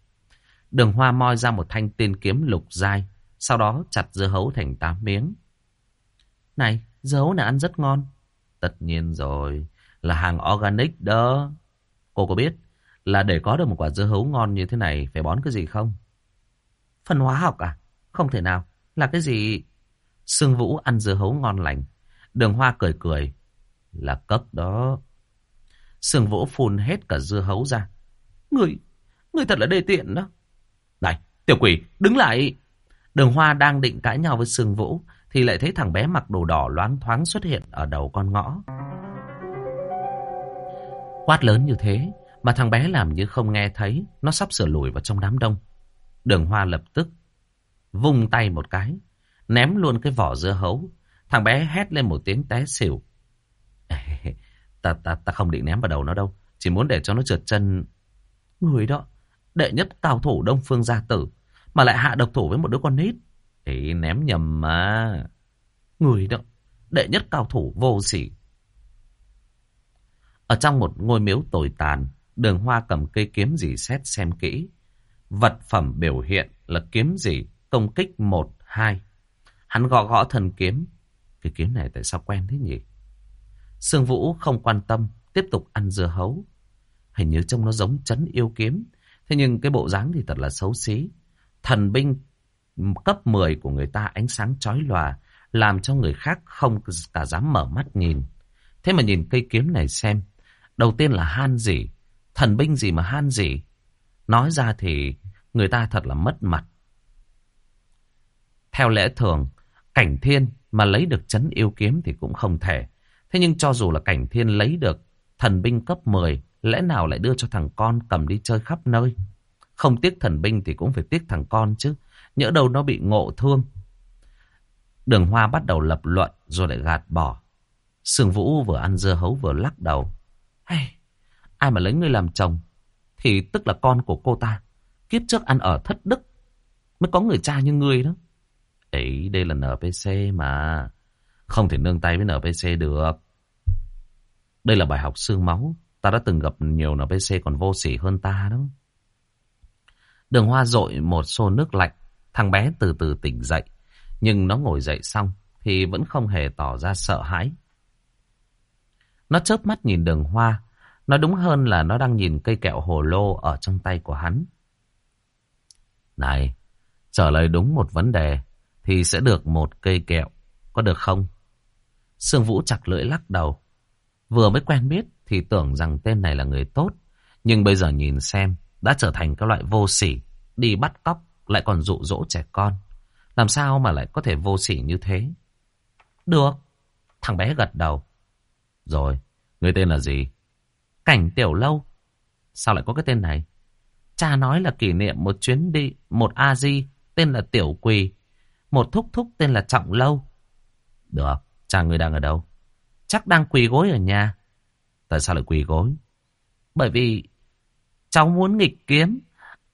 Speaker 1: Đường hoa moi ra một thanh tiên kiếm lục dai. Sau đó chặt dưa hấu thành tám miếng. Này, dưa hấu này ăn rất ngon. Tất nhiên rồi. Là hàng organic đó. Cô có biết là để có được một quả dưa hấu ngon như thế này phải bón cái gì không? Phần hóa học à? Không thể nào. Là cái gì? Sương Vũ ăn dưa hấu ngon lành. Đường Hoa cười cười. Là cất đó. Sương Vũ phun hết cả dưa hấu ra. Người, người thật là đê tiện đó. Này, tiểu quỷ, đứng lại. Đường Hoa đang định cãi nhau với Sương Vũ. Thì lại thấy thằng bé mặc đồ đỏ loáng thoáng xuất hiện ở đầu con ngõ. Quát lớn như thế, mà thằng bé làm như không nghe thấy. Nó sắp sửa lùi vào trong đám đông. Đường Hoa lập tức vung tay một cái ném luôn cái vỏ dưa hấu. Thằng bé hét lên một tiếng té xỉu. ta, ta, ta không định ném vào đầu nó đâu. Chỉ muốn để cho nó trượt chân. Người đó, đệ nhất cao thủ Đông Phương Gia Tử. Mà lại hạ độc thủ với một đứa con nít. Thì ném nhầm mà. Người đó, đệ nhất cao thủ vô sỉ. Ở trong một ngôi miếu tồi tàn, đường hoa cầm cây kiếm gì xét xem kỹ. Vật phẩm biểu hiện là kiếm gì, công kích một hai Hắn gõ gõ thân kiếm. Cái kiếm này tại sao quen thế nhỉ? Sương Vũ không quan tâm, tiếp tục ăn dưa hấu. Hình như trông nó giống chấn yêu kiếm. Thế nhưng cái bộ dáng thì thật là xấu xí. Thần binh cấp 10 của người ta ánh sáng chói lòa, làm cho người khác không cả dám mở mắt nhìn. Thế mà nhìn cây kiếm này xem, đầu tiên là han gì, thần binh gì mà han gì. Nói ra thì người ta thật là mất mặt. Theo lẽ thường, cảnh thiên mà lấy được chấn yêu kiếm thì cũng không thể. Thế nhưng cho dù là cảnh thiên lấy được thần binh cấp 10, lẽ nào lại đưa cho thằng con cầm đi chơi khắp nơi? Không tiếc thần binh thì cũng phải tiếc thằng con chứ. Nhỡ đâu nó bị ngộ thương. Đường Hoa bắt đầu lập luận rồi lại gạt bỏ. Sương Vũ vừa ăn dưa hấu vừa lắc đầu. Hey, ai mà lấy ngươi làm chồng thì tức là con của cô ta. Kiếp trước ăn ở thất đức mới có người cha như ngươi đó. Ấy, đây là NPC mà. Không thể nương tay với NPC được. Đây là bài học xương máu. Ta đã từng gặp nhiều NPC còn vô sỉ hơn ta đó. Đường hoa rội một xô nước lạnh. Thằng bé từ từ tỉnh dậy. Nhưng nó ngồi dậy xong thì vẫn không hề tỏ ra sợ hãi. Nó chớp mắt nhìn đường hoa. nó đúng hơn là nó đang nhìn cây kẹo hồ lô ở trong tay của hắn. Này, trả lời đúng một vấn đề thì sẽ được một cây kẹo. Có được không? Sương Vũ chặt lưỡi lắc đầu. Vừa mới quen biết thì tưởng rằng tên này là người tốt. Nhưng bây giờ nhìn xem đã trở thành các loại vô sỉ. Đi bắt cóc lại còn dụ dỗ trẻ con. Làm sao mà lại có thể vô sỉ như thế? Được. Thằng bé gật đầu. Rồi, người tên là gì? Cảnh Tiểu Lâu. Sao lại có cái tên này? Cha nói là kỷ niệm một chuyến đi, một A-di tên là Tiểu Quỳ. Một thúc thúc tên là Trọng Lâu. Được, cha người đang ở đâu? Chắc đang quỳ gối ở nhà. Tại sao lại quỳ gối? Bởi vì cháu muốn nghịch kiếm.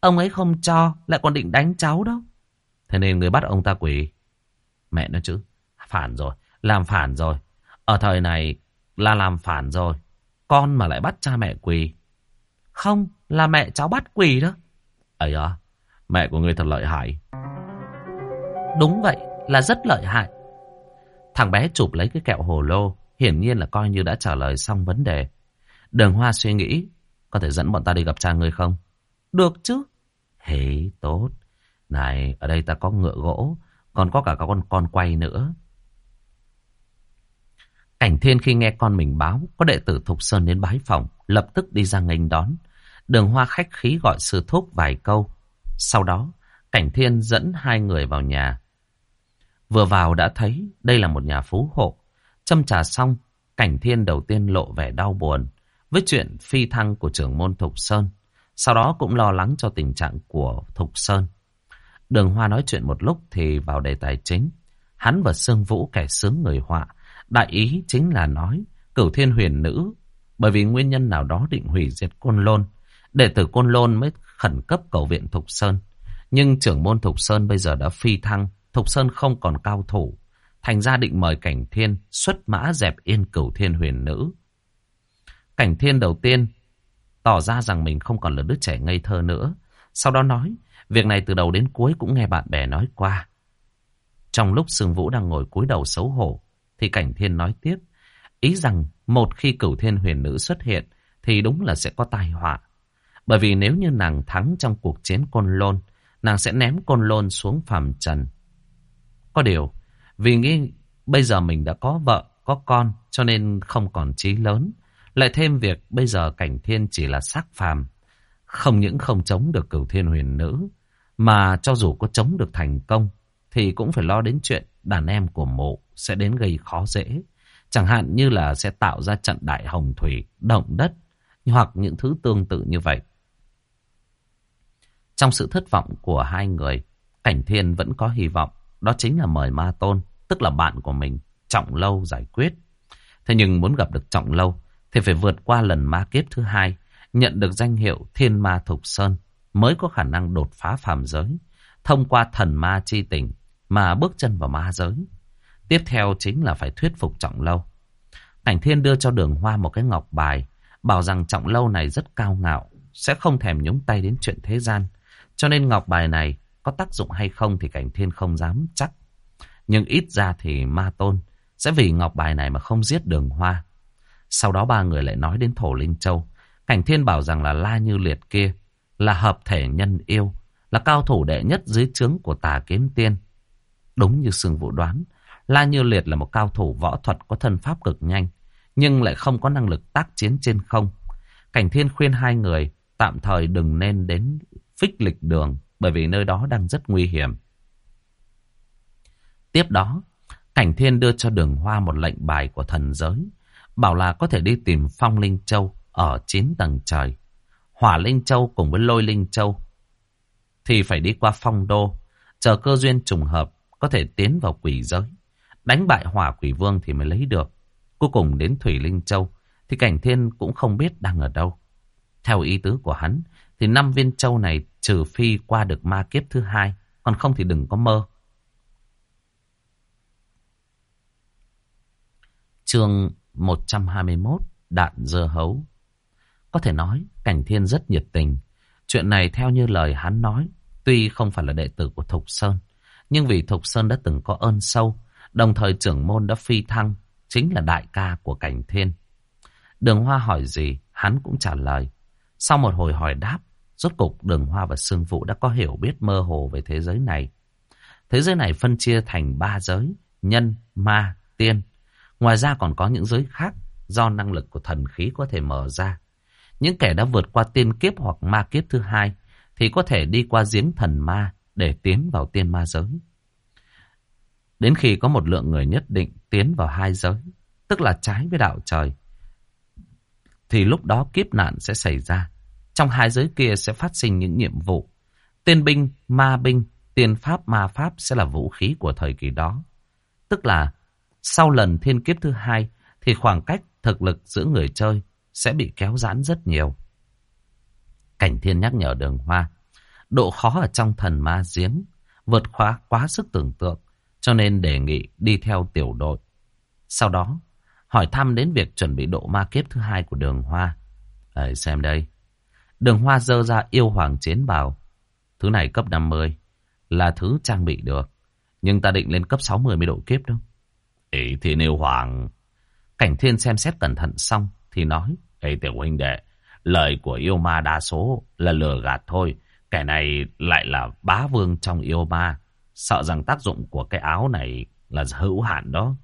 Speaker 1: Ông ấy không cho, lại còn định đánh cháu đâu. Thế nên người bắt ông ta quỳ. Mẹ nói chứ, phản rồi, làm phản rồi. Ở thời này là làm phản rồi. Con mà lại bắt cha mẹ quỳ. Không, là mẹ cháu bắt quỳ đó. Ấy à, mẹ của người thật lợi hại. Đúng vậy, là rất lợi hại. Thằng bé chụp lấy cái kẹo hồ lô, hiển nhiên là coi như đã trả lời xong vấn đề. Đường Hoa suy nghĩ, có thể dẫn bọn ta đi gặp cha ngươi không? Được chứ. Thế tốt. Này, ở đây ta có ngựa gỗ, còn có cả các con con quay nữa. Cảnh thiên khi nghe con mình báo có đệ tử Thục Sơn đến bái phòng, lập tức đi ra nghênh đón. Đường hoa khách khí gọi sư thúc vài câu. Sau đó, cảnh thiên dẫn hai người vào nhà. Vừa vào đã thấy đây là một nhà phú hộ. Châm trà xong, cảnh thiên đầu tiên lộ vẻ đau buồn với chuyện phi thăng của trưởng môn Thục Sơn. Sau đó cũng lo lắng cho tình trạng của Thục Sơn. Đường Hoa nói chuyện một lúc thì vào đề tài chính. Hắn và Sương Vũ kẻ sướng người họa. Đại ý chính là nói cửu thiên huyền nữ. Bởi vì nguyên nhân nào đó định hủy diệt Côn Lôn. Đệ tử Côn Lôn mới khẩn cấp cầu viện Thục Sơn. Nhưng trưởng môn Thục Sơn bây giờ đã phi thăng. Thục Sơn không còn cao thủ. Thành ra định mời Cảnh Thiên xuất mã dẹp yên cửu thiên huyền nữ. Cảnh Thiên đầu tiên tỏ ra rằng mình không còn là đứa trẻ ngây thơ nữa. Sau đó nói, việc này từ đầu đến cuối cũng nghe bạn bè nói qua. Trong lúc Sương Vũ đang ngồi cúi đầu xấu hổ, thì Cảnh Thiên nói tiếp, ý rằng một khi cửu thiên huyền nữ xuất hiện, thì đúng là sẽ có tai họa. Bởi vì nếu như nàng thắng trong cuộc chiến Côn Lôn, nàng sẽ ném Côn Lôn xuống phàm trần. Có điều, vì nghĩ bây giờ mình đã có vợ, có con, cho nên không còn trí lớn. Lại thêm việc bây giờ cảnh thiên chỉ là xác phàm. Không những không chống được cửu thiên huyền nữ, mà cho dù có chống được thành công, thì cũng phải lo đến chuyện đàn em của mộ sẽ đến gây khó dễ. Chẳng hạn như là sẽ tạo ra trận đại hồng thủy, động đất, hoặc những thứ tương tự như vậy. Trong sự thất vọng của hai người, Cảnh Thiên vẫn có hy vọng. Đó chính là mời Ma Tôn, tức là bạn của mình, trọng lâu giải quyết. Thế nhưng muốn gặp được Trọng Lâu thì phải vượt qua lần ma kiếp thứ hai, nhận được danh hiệu Thiên Ma Thục Sơn mới có khả năng đột phá phàm giới, thông qua thần ma chi tình mà bước chân vào ma giới. Tiếp theo chính là phải thuyết phục Trọng Lâu. Cảnh Thiên đưa cho Đường Hoa một cái ngọc bài, bảo rằng Trọng Lâu này rất cao ngạo, sẽ không thèm nhúng tay đến chuyện thế gian. Cho nên ngọc bài này có tác dụng hay không thì Cảnh Thiên không dám chắc. Nhưng ít ra thì Ma Tôn sẽ vì ngọc bài này mà không giết Đường Hoa. Sau đó ba người lại nói đến Thổ Linh Châu. Cảnh Thiên bảo rằng là La Như Liệt kia là hợp thể nhân yêu, là cao thủ đệ nhất dưới trướng của tà kiếm tiên. Đúng như Sương Vũ đoán, La Như Liệt là một cao thủ võ thuật có thân pháp cực nhanh, nhưng lại không có năng lực tác chiến trên không. Cảnh Thiên khuyên hai người tạm thời đừng nên đến phích lịch đường, bởi vì nơi đó đang rất nguy hiểm. Tiếp đó, Cảnh Thiên đưa cho đường hoa một lệnh bài của thần giới, bảo là có thể đi tìm Phong Linh Châu ở 9 tầng trời. Hỏa Linh Châu cùng với Lôi Linh Châu thì phải đi qua Phong Đô, chờ cơ duyên trùng hợp có thể tiến vào quỷ giới. Đánh bại hỏa quỷ vương thì mới lấy được. Cuối cùng đến Thủy Linh Châu thì Cảnh Thiên cũng không biết đang ở đâu. Theo ý tứ của hắn thì năm viên châu này trừ phi qua được ma kiếp thứ hai, còn không thì đừng có mơ. Chương 121 Đạn dưa hấu Có thể nói Cảnh Thiên rất nhiệt tình. Chuyện này theo như lời hắn nói, tuy không phải là đệ tử của Thục Sơn, nhưng vì Thục Sơn đã từng có ơn sâu, đồng thời trưởng môn đã phi thăng, chính là đại ca của Cảnh Thiên. Đường Hoa hỏi gì, hắn cũng trả lời. Sau một hồi hỏi đáp, rốt cục Đường Hoa và Sương Vũ đã có hiểu biết mơ hồ về thế giới này. Thế giới này phân chia thành ba giới, nhân, ma, tiên. Ngoài ra còn có những giới khác do năng lực của thần khí có thể mở ra. Những kẻ đã vượt qua tiên kiếp hoặc ma kiếp thứ hai thì có thể đi qua giếng thần ma để tiến vào tiên ma giới. Đến khi có một lượng người nhất định tiến vào hai giới, tức là trái với đạo trời, thì lúc đó kiếp nạn sẽ xảy ra. Trong hai giới kia sẽ phát sinh những nhiệm vụ. Tiên binh, ma binh, tiên pháp, ma pháp sẽ là vũ khí của thời kỳ đó. Tức là sau lần thiên kiếp thứ hai thì khoảng cách thực lực giữa người chơi sẽ bị kéo giãn rất nhiều. Cảnh thiên nhắc nhở đường hoa. Độ khó ở trong thần ma giếng vượt khóa quá sức tưởng tượng cho nên đề nghị đi theo tiểu đội. Sau đó hỏi thăm đến việc chuẩn bị độ ma kiếp thứ hai của đường hoa. Đấy, xem đây. Đường hoa dơ ra yêu hoàng chiến bào. Thứ này cấp 50 là thứ trang bị được. Nhưng ta định lên cấp 60 mới độ kiếp đâu. Ý thì yêu hoàng. Cảnh thiên xem xét cẩn thận xong thì nói. Ê tiểu huynh đệ, lời của yêu ma đa số là lừa gạt thôi. Kẻ này lại là bá vương trong yêu ma. Sợ rằng tác dụng của cái áo này là hữu hạn đó.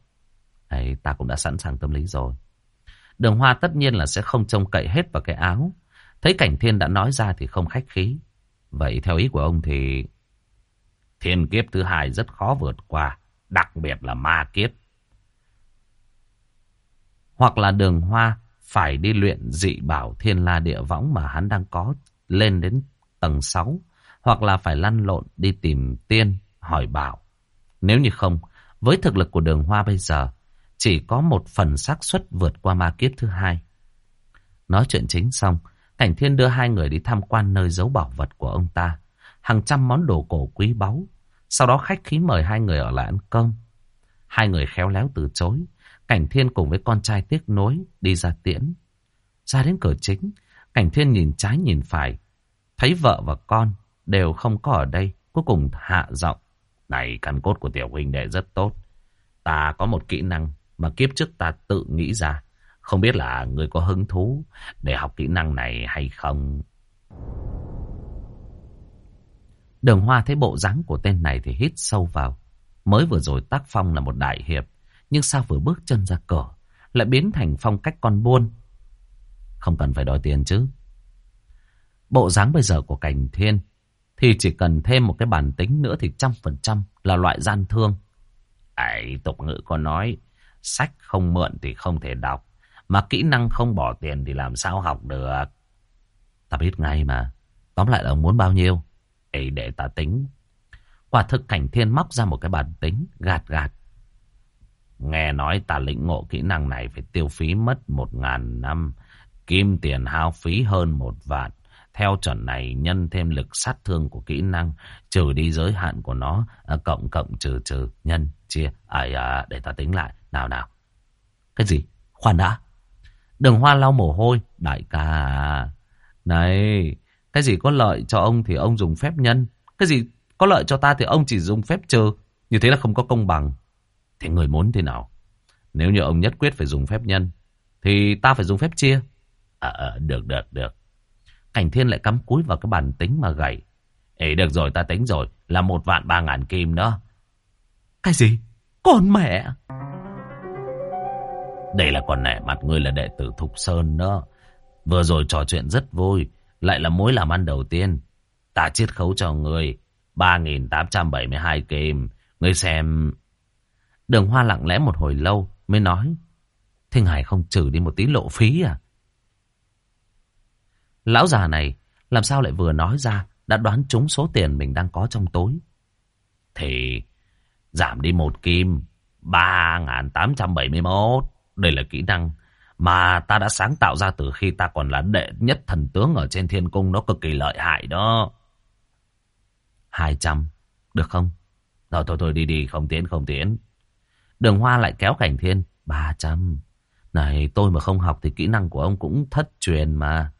Speaker 1: Ấy, ta cũng đã sẵn sàng tâm lý rồi. Đường hoa tất nhiên là sẽ không trông cậy hết vào cái áo. Thấy cảnh thiên đã nói ra thì không khách khí. Vậy theo ý của ông thì... Thiên kiếp thứ hai rất khó vượt qua. Đặc biệt là ma kiếp. Hoặc là đường hoa phải đi luyện dị bảo thiên la địa võng mà hắn đang có lên đến tầng 6. Hoặc là phải lăn lộn đi tìm tiên hỏi bảo. Nếu như không, với thực lực của đường hoa bây giờ, chỉ có một phần xác suất vượt qua ma kiếp thứ hai. Nói chuyện chính xong, Cảnh Thiên đưa hai người đi tham quan nơi giấu bảo vật của ông ta. Hàng trăm món đồ cổ quý báu. Sau đó khách khí mời hai người ở lại ăn cơm. Hai người khéo léo từ chối. Cảnh Thiên cùng với con trai tiếc nối đi ra tiễn. Ra đến cửa chính, Cảnh Thiên nhìn trái nhìn phải. Thấy vợ và con đều không có ở đây. Cuối cùng hạ giọng. Này căn cốt của tiểu huynh đệ rất tốt. Ta có một kỹ năng mà kiếp trước ta tự nghĩ ra. Không biết là người có hứng thú để học kỹ năng này hay không? Đường Hoa thấy bộ dáng của tên này thì hít sâu vào. Mới vừa rồi tác phong là một đại hiệp. Nhưng sao vừa bước chân ra cửa lại biến thành phong cách con buôn? Không cần phải đòi tiền chứ. Bộ dáng bây giờ của Cảnh Thiên thì chỉ cần thêm một cái bản tính nữa thì trăm phần trăm là loại gian thương. Ấy, tục ngữ có nói, sách không mượn thì không thể đọc, mà kỹ năng không bỏ tiền thì làm sao học được. Ta biết ngay mà, tóm lại là ông muốn bao nhiêu? Ấy, để ta tính. Quả thực cảnh thiên móc ra một cái bản tính, gạt gạt. Nghe nói ta lĩnh ngộ kỹ năng này phải tiêu phí mất một ngàn năm. Kim tiền hao phí hơn một vạn. Theo chuẩn này nhân thêm lực sát thương của kỹ năng, trừ đi giới hạn của nó, à, cộng cộng trừ trừ, nhân, chia. À, à, để ta tính lại. Nào nào. Cái gì? Khoan đã. Đường hoa lau mồ hôi. Đại ca Này, cái gì có lợi cho ông thì ông dùng phép nhân. Cái gì có lợi cho ta thì ông chỉ dùng phép trừ. Như thế là không có công bằng. Thế người muốn thế nào? Nếu như ông nhất quyết phải dùng phép nhân, thì ta phải dùng phép chia. À, à, được, được, được. Cảnh thiên lại cắm cúi vào cái bàn tính mà gầy. Ê, được rồi, ta tính rồi. Là một vạn ba ngàn kim đó.
Speaker 2: Cái gì? Con mẹ!
Speaker 1: Đây là còn nẻ mặt ngươi là đệ tử Thục Sơn đó. Vừa rồi trò chuyện rất vui. Lại là mối làm ăn đầu tiên. Ta chiết khấu cho ngươi. 3.872 kim. Ngươi xem...
Speaker 2: Đường Hoa lặng lẽ một hồi lâu mới nói. Thế Hải không trừ đi một tí lộ phí à? Lão già này làm sao lại vừa nói ra đã đoán trúng số tiền mình đang có trong tối.
Speaker 1: Thì giảm đi một kim, 3.871. Đây là kỹ năng mà ta đã sáng tạo ra từ khi ta còn là đệ nhất thần tướng ở trên thiên cung. Nó cực kỳ lợi hại đó.
Speaker 2: 200, được không?
Speaker 1: Thôi thôi thôi đi đi, không tiến không tiến.
Speaker 2: Đường Hoa lại kéo cảnh thiên. 300. Này tôi mà không học thì kỹ năng của ông cũng thất truyền mà.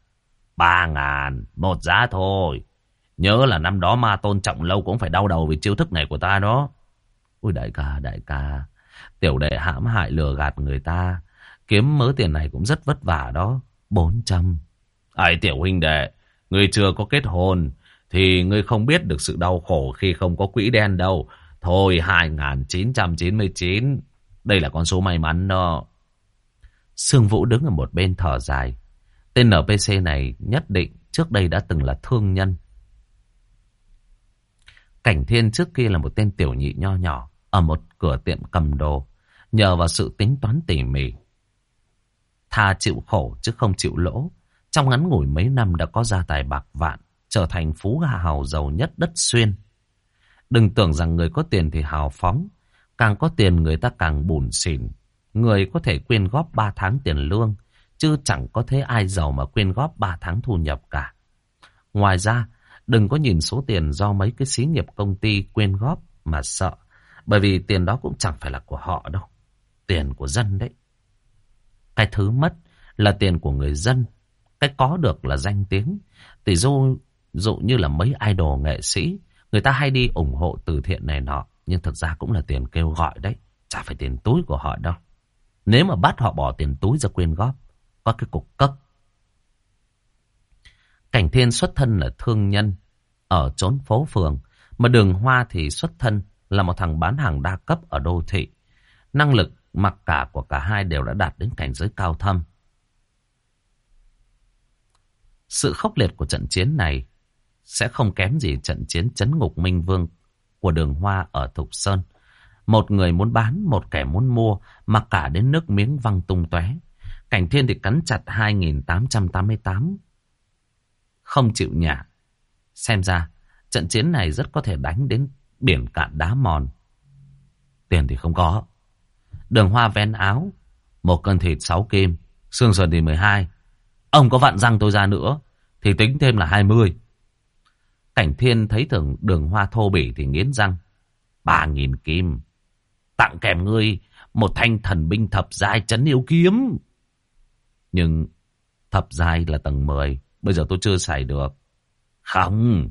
Speaker 1: Ba ngàn, một giá thôi. Nhớ là năm đó ma tôn trọng lâu cũng phải đau đầu vì chiêu thức này của ta đó.
Speaker 2: Ôi đại ca, đại ca. Tiểu đệ hãm hại lừa gạt người ta. Kiếm mớ tiền này cũng rất vất vả đó. Bốn trăm.
Speaker 1: Ai tiểu huynh đệ, người chưa có kết hôn. Thì người không biết được sự đau khổ khi không có quỹ đen đâu. Thôi 2.999. Đây là con số may mắn đó.
Speaker 2: Sương Vũ đứng ở một bên thở dài. Tên NPC này nhất định trước đây đã từng là thương nhân. Cảnh Thiên trước kia là một tên tiểu nhị nho nhỏ, ở một cửa tiệm cầm đồ. Nhờ vào sự tính toán tỉ mỉ. Tha chịu khổ chứ không chịu lỗ. Trong ngắn ngủi mấy năm đã có gia tài bạc vạn. Trở thành phú hào giàu nhất đất xuyên. Đừng tưởng rằng người có tiền thì hào phóng. Càng có tiền người ta càng bùn xỉn. Người có thể quyên góp 3 tháng tiền lương. Chứ chẳng có thế ai giàu mà quyên góp 3 tháng thu nhập cả. Ngoài ra, đừng có nhìn số tiền do mấy cái xí nghiệp công ty quyên góp mà sợ. Bởi vì tiền đó cũng chẳng phải là của họ đâu. Tiền của dân đấy. Cái thứ mất là tiền của người dân. Cái có được là danh tiếng. Tỷ dụ, dụ như là mấy idol nghệ sĩ. Người ta hay đi ủng hộ từ thiện này nọ. Nhưng thực ra cũng là tiền kêu gọi đấy. Chả phải tiền túi của họ đâu. Nếu mà bắt họ bỏ tiền túi ra quyên góp. Có cái cục cất. Cảnh thiên xuất thân là thương nhân. Ở trốn phố phường. Mà đường hoa thì xuất thân là một thằng bán hàng đa cấp ở đô thị. Năng lực mặc cả của cả hai đều đã đạt đến cảnh giới cao thâm. Sự khốc liệt của trận chiến này sẽ không kém gì trận chiến chấn ngục Minh Vương của đường hoa ở Thục Sơn. Một người muốn bán, một kẻ muốn mua, mặc cả đến nước miếng văng tung tóe. Cảnh thiên thì cắn chặt 2888. Không chịu nhả. Xem ra, trận chiến này rất có thể đánh đến biển cạn đá mòn. Tiền thì không có. Đường hoa ven áo, một cân thịt 6 kim, xương sườn thì 12. Ông có vặn răng tôi ra nữa, thì tính thêm là 20. Cảnh thiên thấy thường đường hoa thô bỉ thì nghiến răng. Ba nghìn kim. Tặng kèm ngươi một thanh thần binh thập giai chấn yêu kiếm. Nhưng thập giai là tầng 10, bây giờ tôi chưa xài được. Không.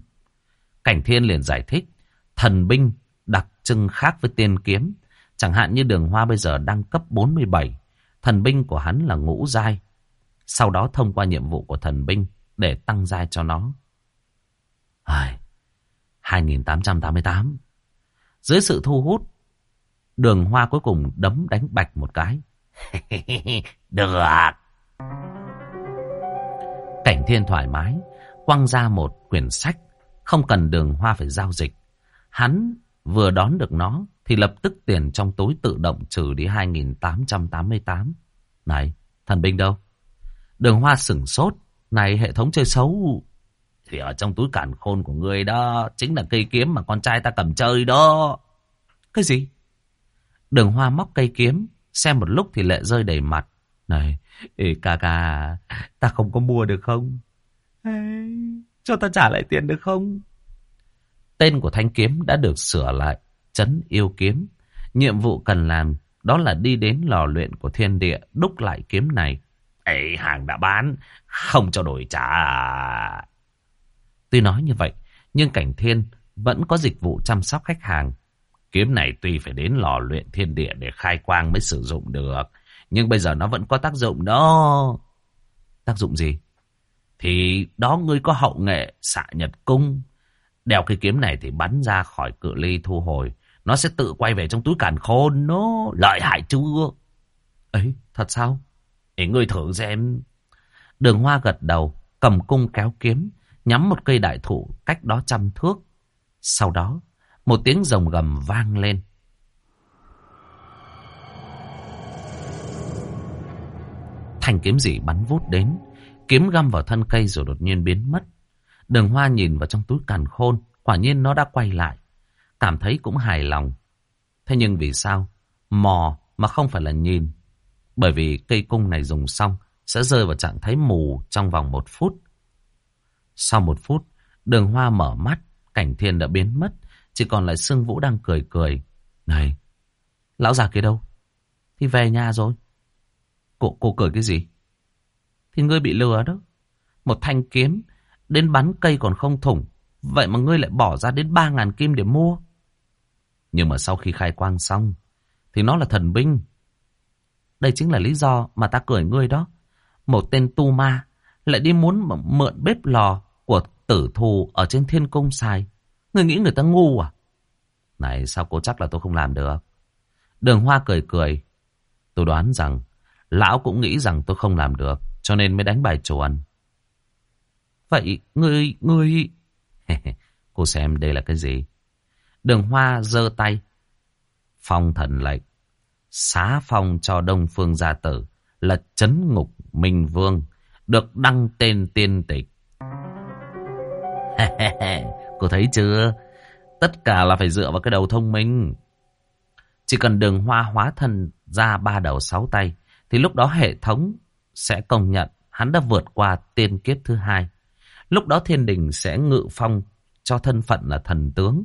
Speaker 2: Cảnh thiên liền giải thích. Thần binh đặc trưng khác với tiên kiếm. Chẳng hạn như đường hoa bây giờ đang cấp 47. Thần binh của hắn là ngũ giai. Sau đó thông qua nhiệm vụ của thần binh để tăng giai cho nó. Ai, 2888. Dưới sự thu hút, đường hoa cuối cùng đấm đánh bạch một cái.
Speaker 1: Được.
Speaker 2: Cảnh thiên thoải mái, quăng ra một quyển sách, không cần đường hoa phải giao dịch. Hắn vừa đón được nó thì lập tức tiền trong túi tự động trừ đi 2.888. Này, thần binh đâu? Đường hoa sửng sốt. Này, hệ thống chơi xấu.
Speaker 1: Thì ở trong túi cản khôn của ngươi đó, chính là cây kiếm mà con trai ta cầm chơi đó.
Speaker 2: Cái gì?
Speaker 1: Đường hoa móc cây kiếm, xem một lúc thì lệ rơi đầy mặt. Này, ê, ca ca, ta không có mua được không? Ê, cho ta trả lại tiền được không? Tên của thanh kiếm đã được sửa lại, chấn yêu kiếm. Nhiệm vụ cần làm đó là đi đến lò luyện của thiên địa đúc lại kiếm này. Ê, hàng đã bán, không cho đổi trả Tuy nói như vậy, nhưng cảnh thiên vẫn có dịch vụ chăm sóc khách hàng. Kiếm này tuy phải đến lò luyện thiên địa để khai quang mới sử dụng được. Nhưng bây giờ nó vẫn có tác dụng đó. Tác dụng gì? Thì đó ngươi có hậu nghệ xạ nhật cung. Đeo cái kiếm này thì bắn ra khỏi cự ly thu hồi. Nó sẽ tự quay về trong túi càn khôn. Nó lợi hại chưa? Ấy, thật sao? Để ngươi thử xem. Đường hoa gật đầu, cầm cung kéo kiếm, nhắm một cây đại thụ cách đó trăm thước. Sau đó, một tiếng rồng gầm vang lên. Thanh kiếm gì bắn vút đến, kiếm găm vào thân cây rồi đột nhiên biến mất. Đường hoa nhìn vào trong túi càn khôn, quả nhiên nó đã quay lại. Cảm thấy cũng hài lòng. Thế nhưng vì sao? Mò mà không phải là nhìn. Bởi vì cây cung này dùng xong sẽ rơi vào trạng thái mù trong vòng một phút. Sau một phút, đường hoa mở mắt, cảnh thiên đã biến mất, chỉ còn lại Sương Vũ đang cười cười. Này, lão già kia đâu? Thì về nhà rồi. Cô, cô cười cái gì? Thì ngươi bị lừa đó. Một thanh kiếm, đến bắn cây còn không thủng. Vậy mà ngươi lại bỏ ra đến ba ngàn kim để mua. Nhưng mà sau khi khai quang xong, thì nó là thần binh. Đây chính là lý do mà ta cười ngươi đó. Một tên tu ma lại đi muốn mượn bếp lò của tử thù ở trên thiên cung xài. Người nghĩ người ta ngu à? Này, sao cô chắc là tôi không làm được? Đường Hoa cười cười. Tôi đoán rằng lão cũng nghĩ rằng tôi không làm được, cho nên mới đánh bài chuẩn. Vậy người người cô xem đây là cái gì? Đường Hoa giơ tay. Phong thần lệnh. Xá phong cho Đông Phương gia tử là chấn ngục Minh Vương được đăng tên tiên tịch. Cô thấy chưa? Tất cả là phải dựa vào cái đầu thông minh. Chỉ cần đường hoa hóa thân ra ba đầu sáu tay, thì lúc đó hệ thống sẽ công nhận hắn đã vượt qua tiên kiếp thứ hai. Lúc đó thiên đình sẽ ngự phong cho thân phận là thần tướng.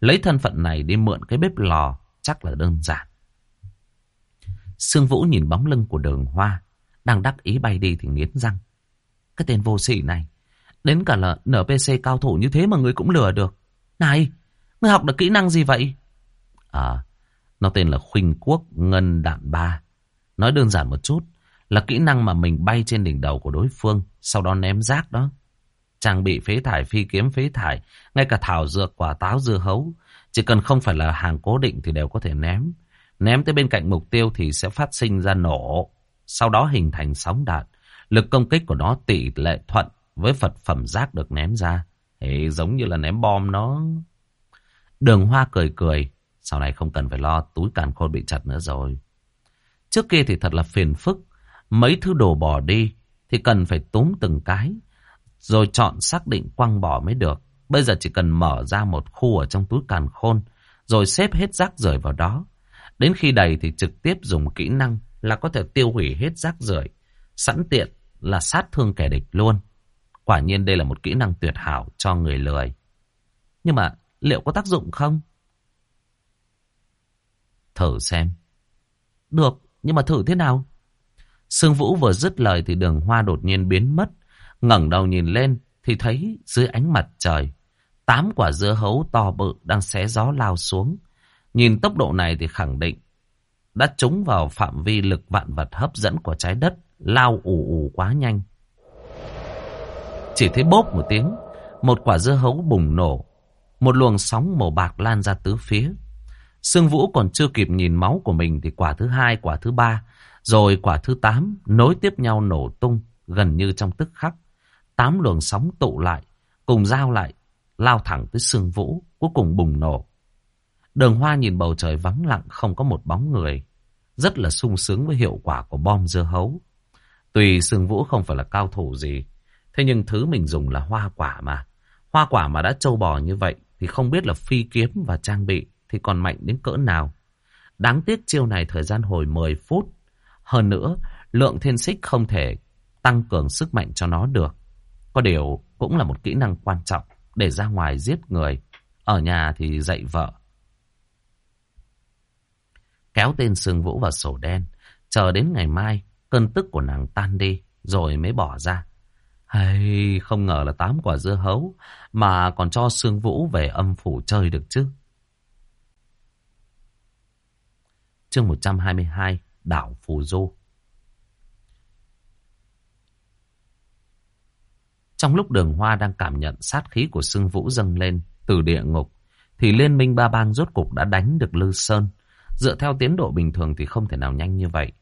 Speaker 1: Lấy thân phận này đi mượn cái bếp lò chắc là đơn giản. Sương Vũ nhìn bóng lưng của đường hoa, đang đắc ý bay đi thì nghiến răng. Cái tên vô sỉ này, đến cả là NPC cao thủ như thế mà người cũng lừa được. Này, người học được kỹ năng gì vậy? À, nó tên là Khuynh Quốc Ngân Đạn Ba. Nói đơn giản một chút, là kỹ năng mà mình bay trên đỉnh đầu của đối phương, sau đó ném rác đó. Trang bị phế thải, phi kiếm phế thải, ngay cả thảo dược, quả táo, dưa hấu. Chỉ cần không phải là hàng cố định thì đều có thể ném. Ném tới bên cạnh mục tiêu thì sẽ phát sinh ra nổ sau đó hình thành sóng đạn. Lực công kích của nó tỷ lệ thuận với vật phẩm rác được ném ra. Thế giống như là ném bom nó. Đường Hoa cười cười. Sau này không cần phải lo, túi càn khôn bị chặt nữa rồi. Trước kia thì thật là phiền phức. Mấy thứ đồ bỏ đi thì cần phải túm từng cái. Rồi chọn xác định quăng bỏ mới được. Bây giờ chỉ cần mở ra một khu ở trong túi càn khôn. Rồi xếp hết rác rời vào đó. Đến khi đầy thì trực tiếp dùng kỹ năng là có thể tiêu hủy hết rác rưởi, sẵn tiện là sát thương kẻ địch luôn. Quả nhiên đây là một kỹ năng tuyệt hảo cho người lười. Nhưng mà liệu có tác dụng không? Thử xem. Được, nhưng mà thử thế nào? Sương Vũ vừa dứt lời thì đường hoa đột nhiên biến mất. ngẩng đầu nhìn lên thì thấy dưới ánh mặt trời, tám quả dưa hấu to bự đang xé gió lao xuống. Nhìn tốc độ này thì khẳng định đã trúng vào phạm vi lực vạn vật hấp dẫn của trái đất, lao ù ù quá nhanh. Chỉ thấy bốp một tiếng, một quả dưa hấu bùng nổ, một luồng sóng màu bạc lan ra tứ phía. Sương Vũ còn chưa kịp nhìn máu của mình thì quả thứ hai, quả thứ ba, rồi quả thứ tám nối tiếp nhau nổ tung gần như trong tức khắc. Tám luồng sóng tụ lại, cùng giao lại, lao thẳng tới Sương Vũ, cuối cùng bùng nổ. Đường hoa nhìn bầu trời vắng lặng không có một bóng người. Rất là sung sướng với hiệu quả của bom dưa hấu. Tùy Sương Vũ không phải là cao thủ gì. Thế nhưng thứ mình dùng là hoa quả mà. Hoa quả mà đã trâu bò như vậy thì không biết là phi kiếm và trang bị thì còn mạnh đến cỡ nào. Đáng tiếc chiêu này thời gian hồi 10 phút. Hơn nữa, lượng thiên xích không thể tăng cường sức mạnh cho nó được. Có điều cũng là một kỹ năng quan trọng để ra ngoài giết người. Ở nhà thì dạy vợ. Kéo tên Sương Vũ vào sổ đen. Chờ đến ngày mai, cơn tức của nàng tan đi, rồi mới bỏ ra. Hay không ngờ là tám quả dưa hấu, mà còn cho Sương Vũ về âm phủ chơi được chứ. Chương 122, Đảo Phù Du. Trong lúc đường hoa đang cảm nhận sát khí của Sương Vũ dâng lên từ địa ngục, thì liên minh ba bang rốt cục đã đánh được Lư Sơn. Dựa theo tiến độ bình thường thì không thể nào nhanh như vậy.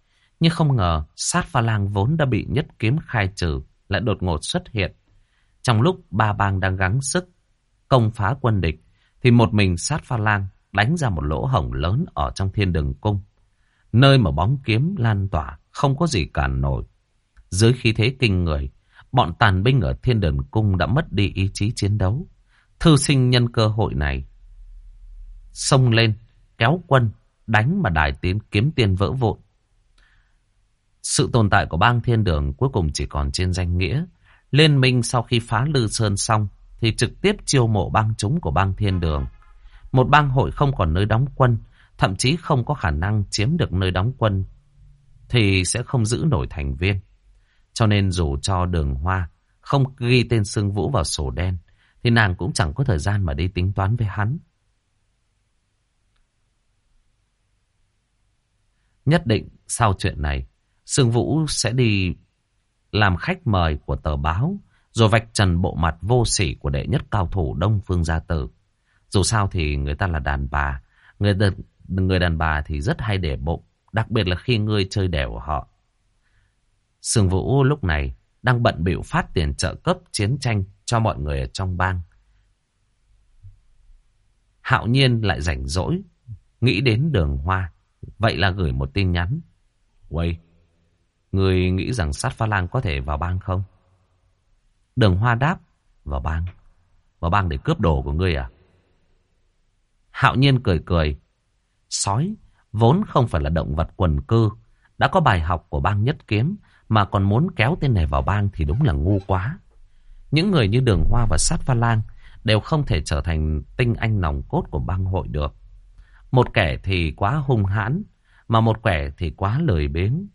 Speaker 1: Nhưng không ngờ sát pha lang vốn đã bị nhất kiếm khai trừ lại đột ngột xuất hiện. Trong lúc ba bang đang gắng sức công phá quân địch thì một mình sát pha lang đánh ra một lỗ hổng lớn ở trong thiên đường cung. Nơi mà bóng kiếm lan tỏa không có gì cản nổi. Dưới khí thế kinh người, bọn tàn binh ở thiên đường cung đã mất đi ý chí chiến đấu. Thư sinh nhân cơ hội này xông lên, kéo quân, đánh mà đài tiến kiếm tiền vỡ vụn. Sự tồn tại của bang thiên đường cuối cùng chỉ còn trên danh nghĩa. Liên minh sau khi phá Lư Sơn xong thì trực tiếp chiêu mộ bang chúng của bang thiên đường. Một bang hội không còn nơi đóng quân, thậm chí không có khả năng chiếm được nơi đóng quân, thì sẽ không giữ nổi thành viên. Cho nên dù cho đường hoa không ghi tên Sương Vũ vào sổ đen, thì nàng cũng chẳng có thời gian mà đi tính toán với hắn. Nhất định sau chuyện này, Sương Vũ sẽ đi làm khách mời của tờ báo, rồi vạch trần bộ mặt vô sỉ của đệ nhất cao thủ Đông Phương Gia Tử. Dù sao thì người ta là đàn bà, người đàn, người đàn bà thì rất hay để bụng, đặc biệt là khi ngươi chơi đều họ. Sương Vũ lúc này đang bận biểu phát tiền trợ cấp chiến tranh cho mọi người ở trong bang. Hạo nhiên lại rảnh rỗi, nghĩ đến đường hoa, vậy là gửi một tin nhắn. Quay, người nghĩ rằng sát pha lang có thể vào bang không? Đường hoa đáp, vào bang. Vào bang để cướp đồ của ngươi à? Hạo nhiên cười cười. Sói vốn không phải là động vật quần cư. Đã có bài học của bang nhất kiếm mà còn muốn kéo tên này vào bang thì đúng là ngu quá. Những người như Đường Hoa và Sát Pha Lang đều không thể trở thành tinh anh nòng cốt của bang hội được. Một kẻ thì quá hung hãn, mà một kẻ thì quá lười biếng.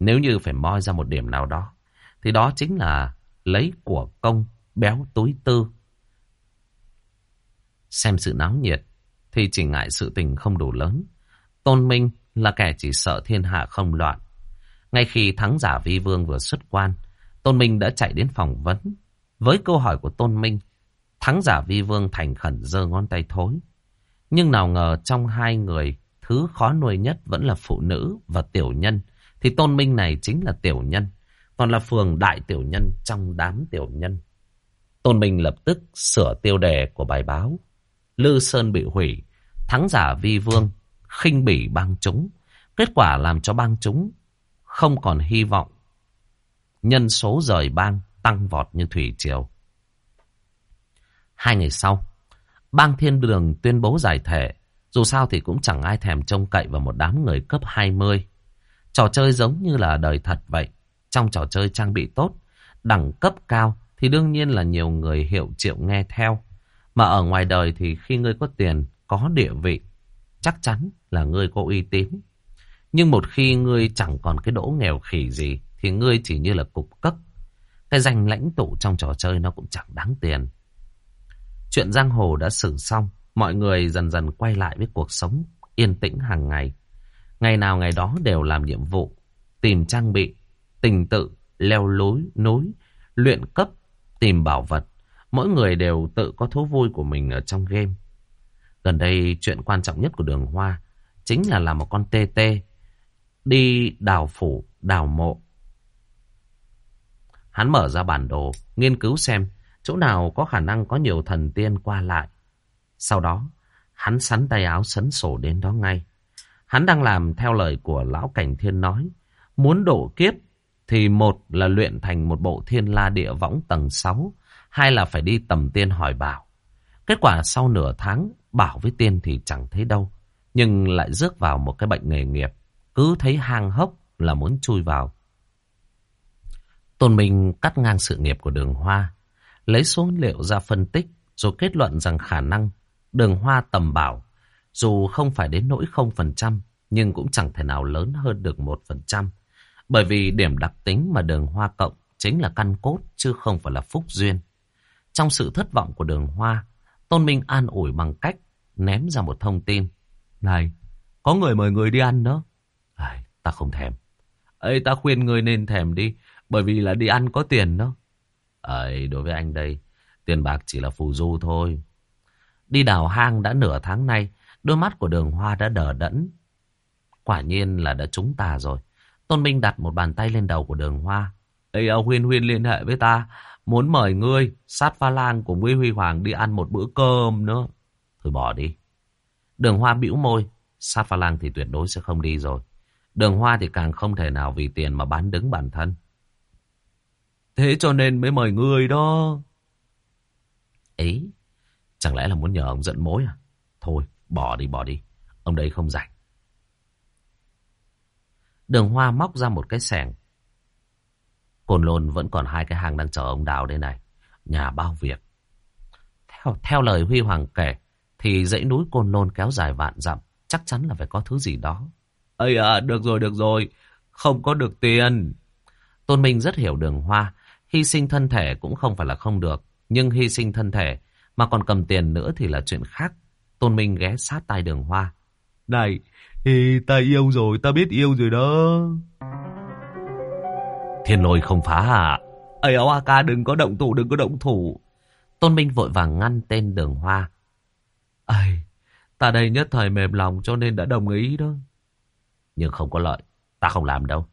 Speaker 1: Nếu như phải moi ra một điểm nào đó, thì đó chính là lấy của công béo túi tư. Xem sự náo nhiệt, thì chỉ ngại sự tình không đủ lớn. Tôn Minh là kẻ chỉ sợ thiên hạ không loạn. Ngay khi thắng giả vi vương vừa xuất quan, Tôn Minh đã chạy đến phỏng vấn. Với câu hỏi của Tôn Minh, thắng giả vi vương thành khẩn giơ ngón tay thối. Nhưng nào ngờ trong hai người, thứ khó nuôi nhất vẫn là phụ nữ và tiểu nhân. Thì Tôn Minh này chính là tiểu nhân, còn là phường đại tiểu nhân trong đám tiểu nhân. Tôn Minh lập tức sửa tiêu đề của bài báo. Lư Sơn bị hủy, thắng giả vi vương, khinh bỉ bang chúng. Kết quả làm cho bang chúng không còn hy vọng. Nhân số rời bang tăng vọt như thủy triều. Hai ngày sau, bang thiên đường tuyên bố giải thể. Dù sao thì cũng chẳng ai thèm trông cậy vào một đám người cấp 20. Trò chơi giống như là đời thật vậy. Trong trò chơi trang bị tốt, đẳng cấp cao thì đương nhiên là nhiều người hiệu triệu nghe theo. Mà ở ngoài đời thì khi ngươi có tiền, có địa vị, chắc chắn là ngươi có uy tín. Nhưng một khi ngươi chẳng còn cái đỗ nghèo khỉ gì, thì ngươi chỉ như là cục cất. Cái danh lãnh tụ trong trò chơi nó cũng chẳng đáng tiền. Chuyện giang hồ đã xử xong, mọi người dần dần quay lại với cuộc sống yên tĩnh hàng ngày. Ngày nào ngày đó đều làm nhiệm vụ, tìm trang bị, tình tự, leo lối, núi, luyện cấp, tìm bảo vật. Mỗi người đều tự có thú vui của mình ở trong game. Gần đây chuyện quan trọng nhất của đường hoa chính là làm một con tê tê đi đào phủ, đào mộ. Hắn mở ra bản đồ, nghiên cứu xem chỗ nào có khả năng có nhiều thần tiên qua lại. Sau đó, hắn sắn tay áo sấn sổ đến đó ngay. Hắn đang làm theo lời của Lão Cảnh Thiên nói. Muốn độ kiếp thì một là luyện thành một bộ thiên la địa võng tầng 6, hai là phải đi tầm tiên hỏi bảo. Kết quả sau nửa tháng, bảo với tiên thì chẳng thấy đâu. nhưng lại rước vào một cái bệnh nghề nghiệp. Cứ thấy hang hốc là muốn chui vào. Tôn Minh cắt ngang sự nghiệp của đường hoa, lấy số liệu ra phân tích, rồi kết luận rằng khả năng đường hoa tầm bảo, dù không phải đến nỗi 0%, nhưng cũng chẳng thể nào lớn hơn được 1%. Bởi vì điểm đặc tính mà đường hoa cộng chính là căn cốt chứ không phải là phúc duyên. Trong sự thất vọng của đường hoa, Tôn Minh an ủi bằng cách ném ra một thông tin. Này, có người mời người đi ăn đó. Ai, ta không thèm. Ê, ta khuyên người nên thèm đi, bởi vì là đi ăn có tiền đó. Ấy, đối với anh đây, tiền bạc chỉ là phù du thôi. Đi đào hang đã nửa tháng nay, đôi mắt của đường hoa đã đờ đẫn. Quả nhiên là đã trúng tà rồi. Tôn Minh đặt một bàn tay lên đầu của đường hoa. Ê, Huyên Huyên liên hệ với ta, muốn mời ngươi, sát pha lang cùng với Huy Hoàng đi ăn một bữa cơm nữa. Thôi bỏ đi. Đường hoa bĩu môi, sát pha lang thì tuyệt đối sẽ không đi rồi. Đường hoa thì càng không thể nào vì tiền mà bán đứng bản thân. Thế cho nên mới mời ngươi đó. Ấy, chẳng lẽ là muốn nhờ ông giận mối à? Thôi, bỏ đi, bỏ đi. Ông đây không rảnh. Đường hoa móc ra một cái sẻng. Cồn lôn vẫn còn hai cái hàng đang chờ ông đào đây này. Nhà bao việc. Theo, theo lời Huy Hoàng kể, thì dãy núi Cồn Lôn kéo dài vạn dặm. Chắc chắn là phải có thứ gì đó. Ây à, được rồi, được rồi. Không có được tiền. Tôn Minh rất hiểu đường hoa. Hy sinh thân thể cũng không phải là không được. Nhưng hy sinh thân thể mà còn cầm tiền nữa thì là chuyện khác. Tôn Minh ghé sát tai đường hoa. Này, thì ta yêu rồi, ta biết yêu rồi đó. Thiên lôi không phá à? Ây áo A ca đừng có động thủ, đừng có động thủ. Tôn Minh vội vàng ngăn tên đường hoa. Ây, ta đây nhất thời mềm lòng cho nên đã đồng ý đó. Nhưng không có lợi, ta không làm đâu.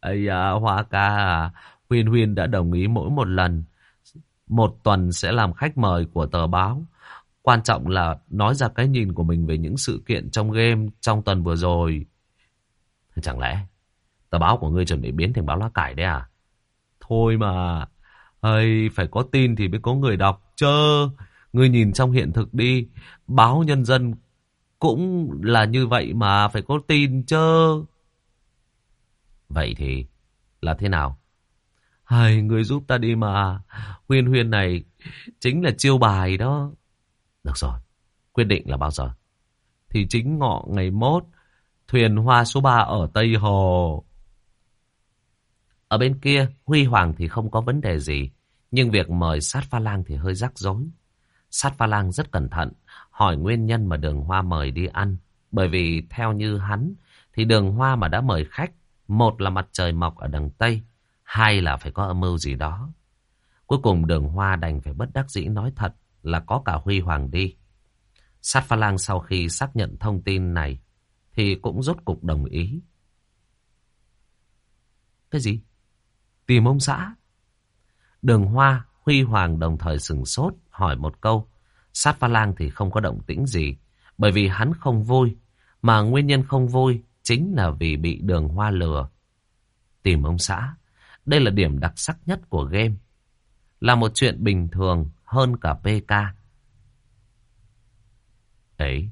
Speaker 1: Ây à, Hoa ca à, Huyên Huyên đã đồng ý mỗi một lần. Một tuần sẽ làm khách mời của tờ báo. Quan trọng là nói ra cái nhìn của mình về những sự kiện trong game trong tuần vừa rồi. Chẳng lẽ tờ báo của ngươi chuẩn bị biến thành báo lá cải đấy à? Thôi mà, hay phải có tin thì mới có người đọc chơ. Ngươi nhìn trong hiện thực đi, báo nhân dân cũng là như vậy mà phải có tin chơ. Vậy thì là thế nào? Hay, người giúp ta đi mà. Huyên huyên này chính là chiêu bài đó. Được rồi, quyết định là bao giờ? Thì chính ngọ ngày mốt, thuyền hoa số 3 ở Tây Hồ. Ở bên kia, Huy Hoàng thì không có vấn đề gì. Nhưng việc mời sát pha lang thì hơi rắc rối. Sát pha lang rất cẩn thận, hỏi nguyên nhân mà đường hoa mời đi ăn. Bởi vì theo như hắn, thì đường hoa mà đã mời khách, một là mặt trời mọc ở đằng Tây, hai là phải có âm mưu gì đó. Cuối cùng đường hoa đành phải bất đắc dĩ nói thật là có cả Huy Hoàng đi. Sát pha lang sau khi xác nhận thông tin này thì cũng rốt cục đồng ý. Cái gì? Tìm ông xã? Đường Hoa, Huy Hoàng đồng thời sừng sốt hỏi một câu. Sát pha lang thì không có động tĩnh gì bởi vì hắn không vui mà nguyên nhân không vui chính là vì bị đường Hoa lừa. Tìm ông xã. Đây là điểm đặc sắc nhất của game. Là một chuyện bình thường hơn cả PK. Ấy,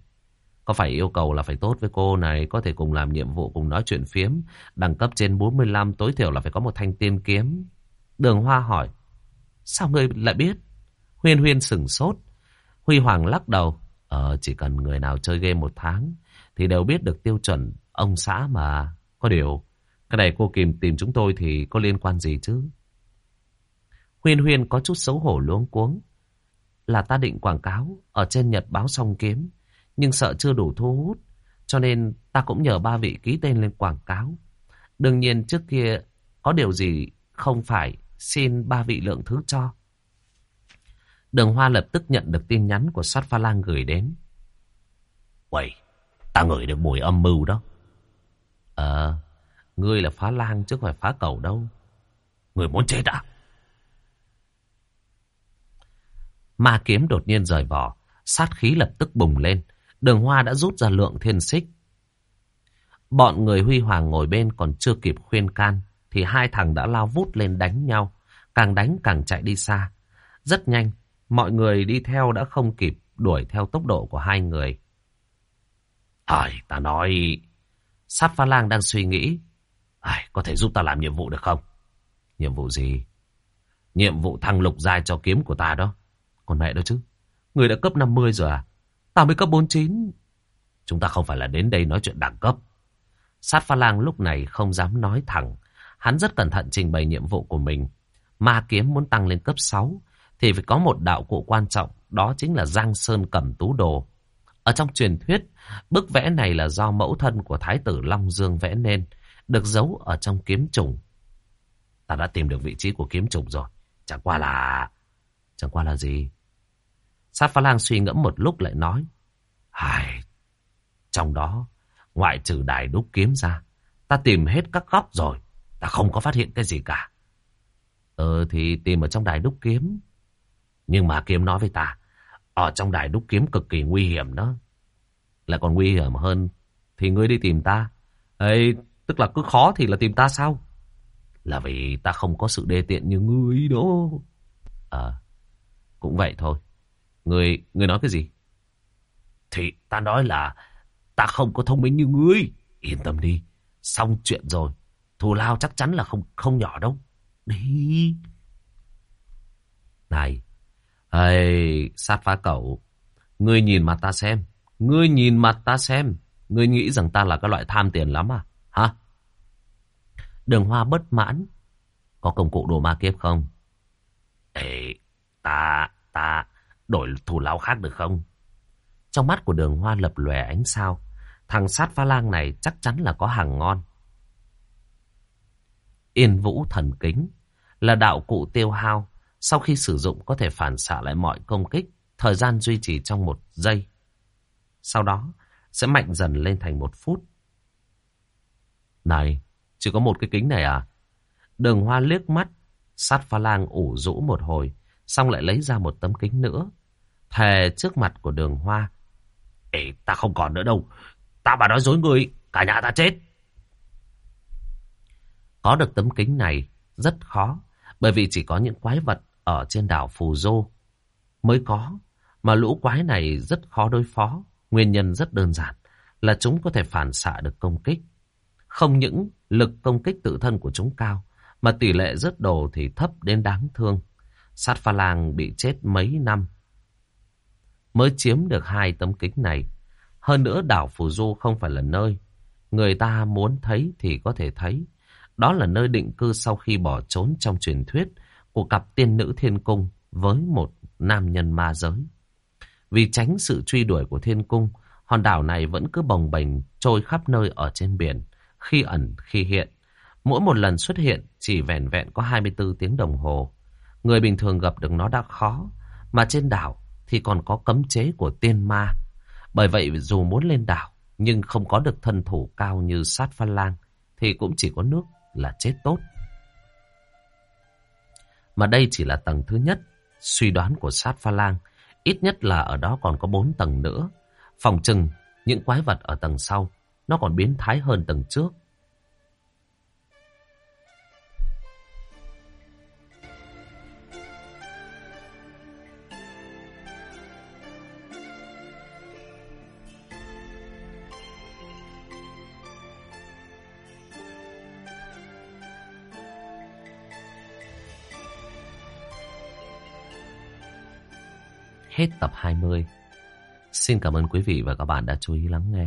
Speaker 1: có phải yêu cầu là phải tốt với cô này, có thể cùng làm nhiệm vụ, cùng nói chuyện phiếm, đẳng cấp trên 45 tối thiểu là phải có một thanh tiên kiếm. Đường Hoa hỏi, sao ngươi lại biết? Huyên Huyên sửng sốt. Huy Hoàng lắc đầu, ờ, chỉ cần người nào chơi game một tháng thì đều biết được tiêu chuẩn ông xã mà. Có điều, cái này cô kìm tìm chúng tôi thì có liên quan gì chứ? Huyên Huyên có chút xấu hổ luống cuống là ta định quảng cáo ở trên nhật báo song kiếm, nhưng sợ chưa đủ thu hút, cho nên ta cũng nhờ ba vị ký tên lên quảng cáo. Đương nhiên trước kia có điều gì không phải xin ba vị lượng thứ cho. Đường Hoa lập tức nhận được tin nhắn của sát pha lang gửi đến. Quầy, ta ngửi được mùi âm mưu đó. Ờ, ngươi là phá lang chứ không phải phá cầu đâu. Người muốn chết à? Ma kiếm đột nhiên rời vỏ, sát khí lập tức bùng lên. Đường Hoa đã rút ra lượng thiên xích. Bọn người Huy Hoàng ngồi bên còn chưa kịp khuyên can, thì hai thằng đã lao vút lên đánh nhau. Càng đánh càng chạy đi xa. Rất nhanh, mọi người đi theo đã không kịp đuổi theo tốc độ của hai người. Thời ta nói... Sát pha lang đang suy nghĩ. Ai, có thể giúp ta làm nhiệm vụ được không? Nhiệm vụ gì? Nhiệm vụ thăng lục giai cho kiếm của ta đó. Còn mẹ đó chứ. Người đã cấp 50 rồi à? Ta mới cấp 49. Chúng ta không phải là đến đây nói chuyện đẳng cấp. Sát pha lang lúc này không dám nói thẳng. Hắn rất cẩn thận trình bày nhiệm vụ của mình. Ma kiếm muốn tăng lên cấp 6 thì phải có một đạo cụ quan trọng. Đó chính là Giang Sơn Cẩm Tú Đồ. Ở trong truyền thuyết, bức vẽ này là do mẫu thân của Thái tử Long Dương vẽ nên, được giấu ở trong kiếm trùng. Ta đã tìm được vị trí của kiếm trùng rồi. Chẳng qua là... Chẳng qua là gì? Sát phá lang suy ngẫm một lúc lại nói. Hài, trong đó, ngoại trừ đài đúc kiếm ra, ta tìm hết các góc rồi. Ta không có phát hiện cái gì cả. Ờ thì tìm ở trong đài đúc kiếm. Nhưng mà kiếm nói với ta, ở trong đài đúc kiếm cực kỳ nguy hiểm đó. Lại còn nguy hiểm hơn, thì ngươi đi tìm ta. Ê, tức là cứ khó thì là tìm ta sao? Là vì ta không có sự đê tiện như ngươi đó. Ờ, cũng vậy thôi. Ngươi, ngươi nói cái gì? Thì ta nói là ta không có thông minh như ngươi. Yên tâm đi, xong chuyện rồi. Thù lao chắc chắn là không không nhỏ đâu. Đi. Này, ây, sát phá cậu. Ngươi nhìn mặt ta xem. Ngươi nhìn mặt ta xem. Ngươi nghĩ rằng ta là cái loại tham tiền lắm à? Hả? Đường hoa bất mãn. Có công cụ đồ ma kiếp không? Ê, ta, ta, đổi thù lao khác được không? Trong mắt của đường hoa lập lòe ánh sao. Thằng sát pha lang này chắc chắn là có hàng ngon. Yên vũ thần kính là đạo cụ tiêu hao. Sau khi sử dụng có thể phản xạ lại mọi công kích. Thời gian duy trì trong một giây. Sau đó sẽ mạnh dần lên thành một phút. Này, chỉ có một cái kính này à? Đường hoa liếc mắt, sát pha lang ủ rũ một hồi, xong lại lấy ra một tấm kính nữa. Thề trước mặt của đường hoa. Ê, ta không còn nữa đâu. Ta mà nói dối người, cả nhà ta chết. Có được tấm kính này rất khó, bởi vì chỉ có những quái vật ở trên đảo Phù Dô mới có, mà lũ quái này rất khó đối phó. Nguyên nhân rất đơn giản là chúng có thể phản xạ được công kích. Không những lực công kích tự thân của chúng cao, mà tỷ lệ rớt đồ thì thấp đến đáng thương. Sát pha lang bị chết mấy năm mới chiếm được hai tấm kính này. Hơn nữa đảo Phù Du không phải là nơi người ta muốn thấy thì có thể thấy. Đó là nơi định cư sau khi bỏ trốn trong truyền thuyết của cặp tiên nữ thiên cung với một nam nhân ma giới. Vì tránh sự truy đuổi của thiên cung, hòn đảo này vẫn cứ bồng bềnh trôi khắp nơi ở trên biển, khi ẩn khi hiện. Mỗi một lần xuất hiện chỉ vẹn vẹn có 24 tiếng đồng hồ. Người bình thường gặp được nó đã khó, mà trên đảo thì còn có cấm chế của tiên ma. Bởi vậy dù muốn lên đảo, nhưng không có được thân thủ cao như sát phan lang, thì cũng chỉ có nước là chết tốt. Mà đây chỉ là tầng thứ nhất, suy đoán của sát pha lang. Ít nhất là ở đó còn có bốn tầng nữa. Phòng trừng, những quái vật ở tầng sau, nó còn biến thái hơn tầng trước. Hết tập 20. Xin cảm ơn quý vị và các bạn đã chú ý lắng nghe.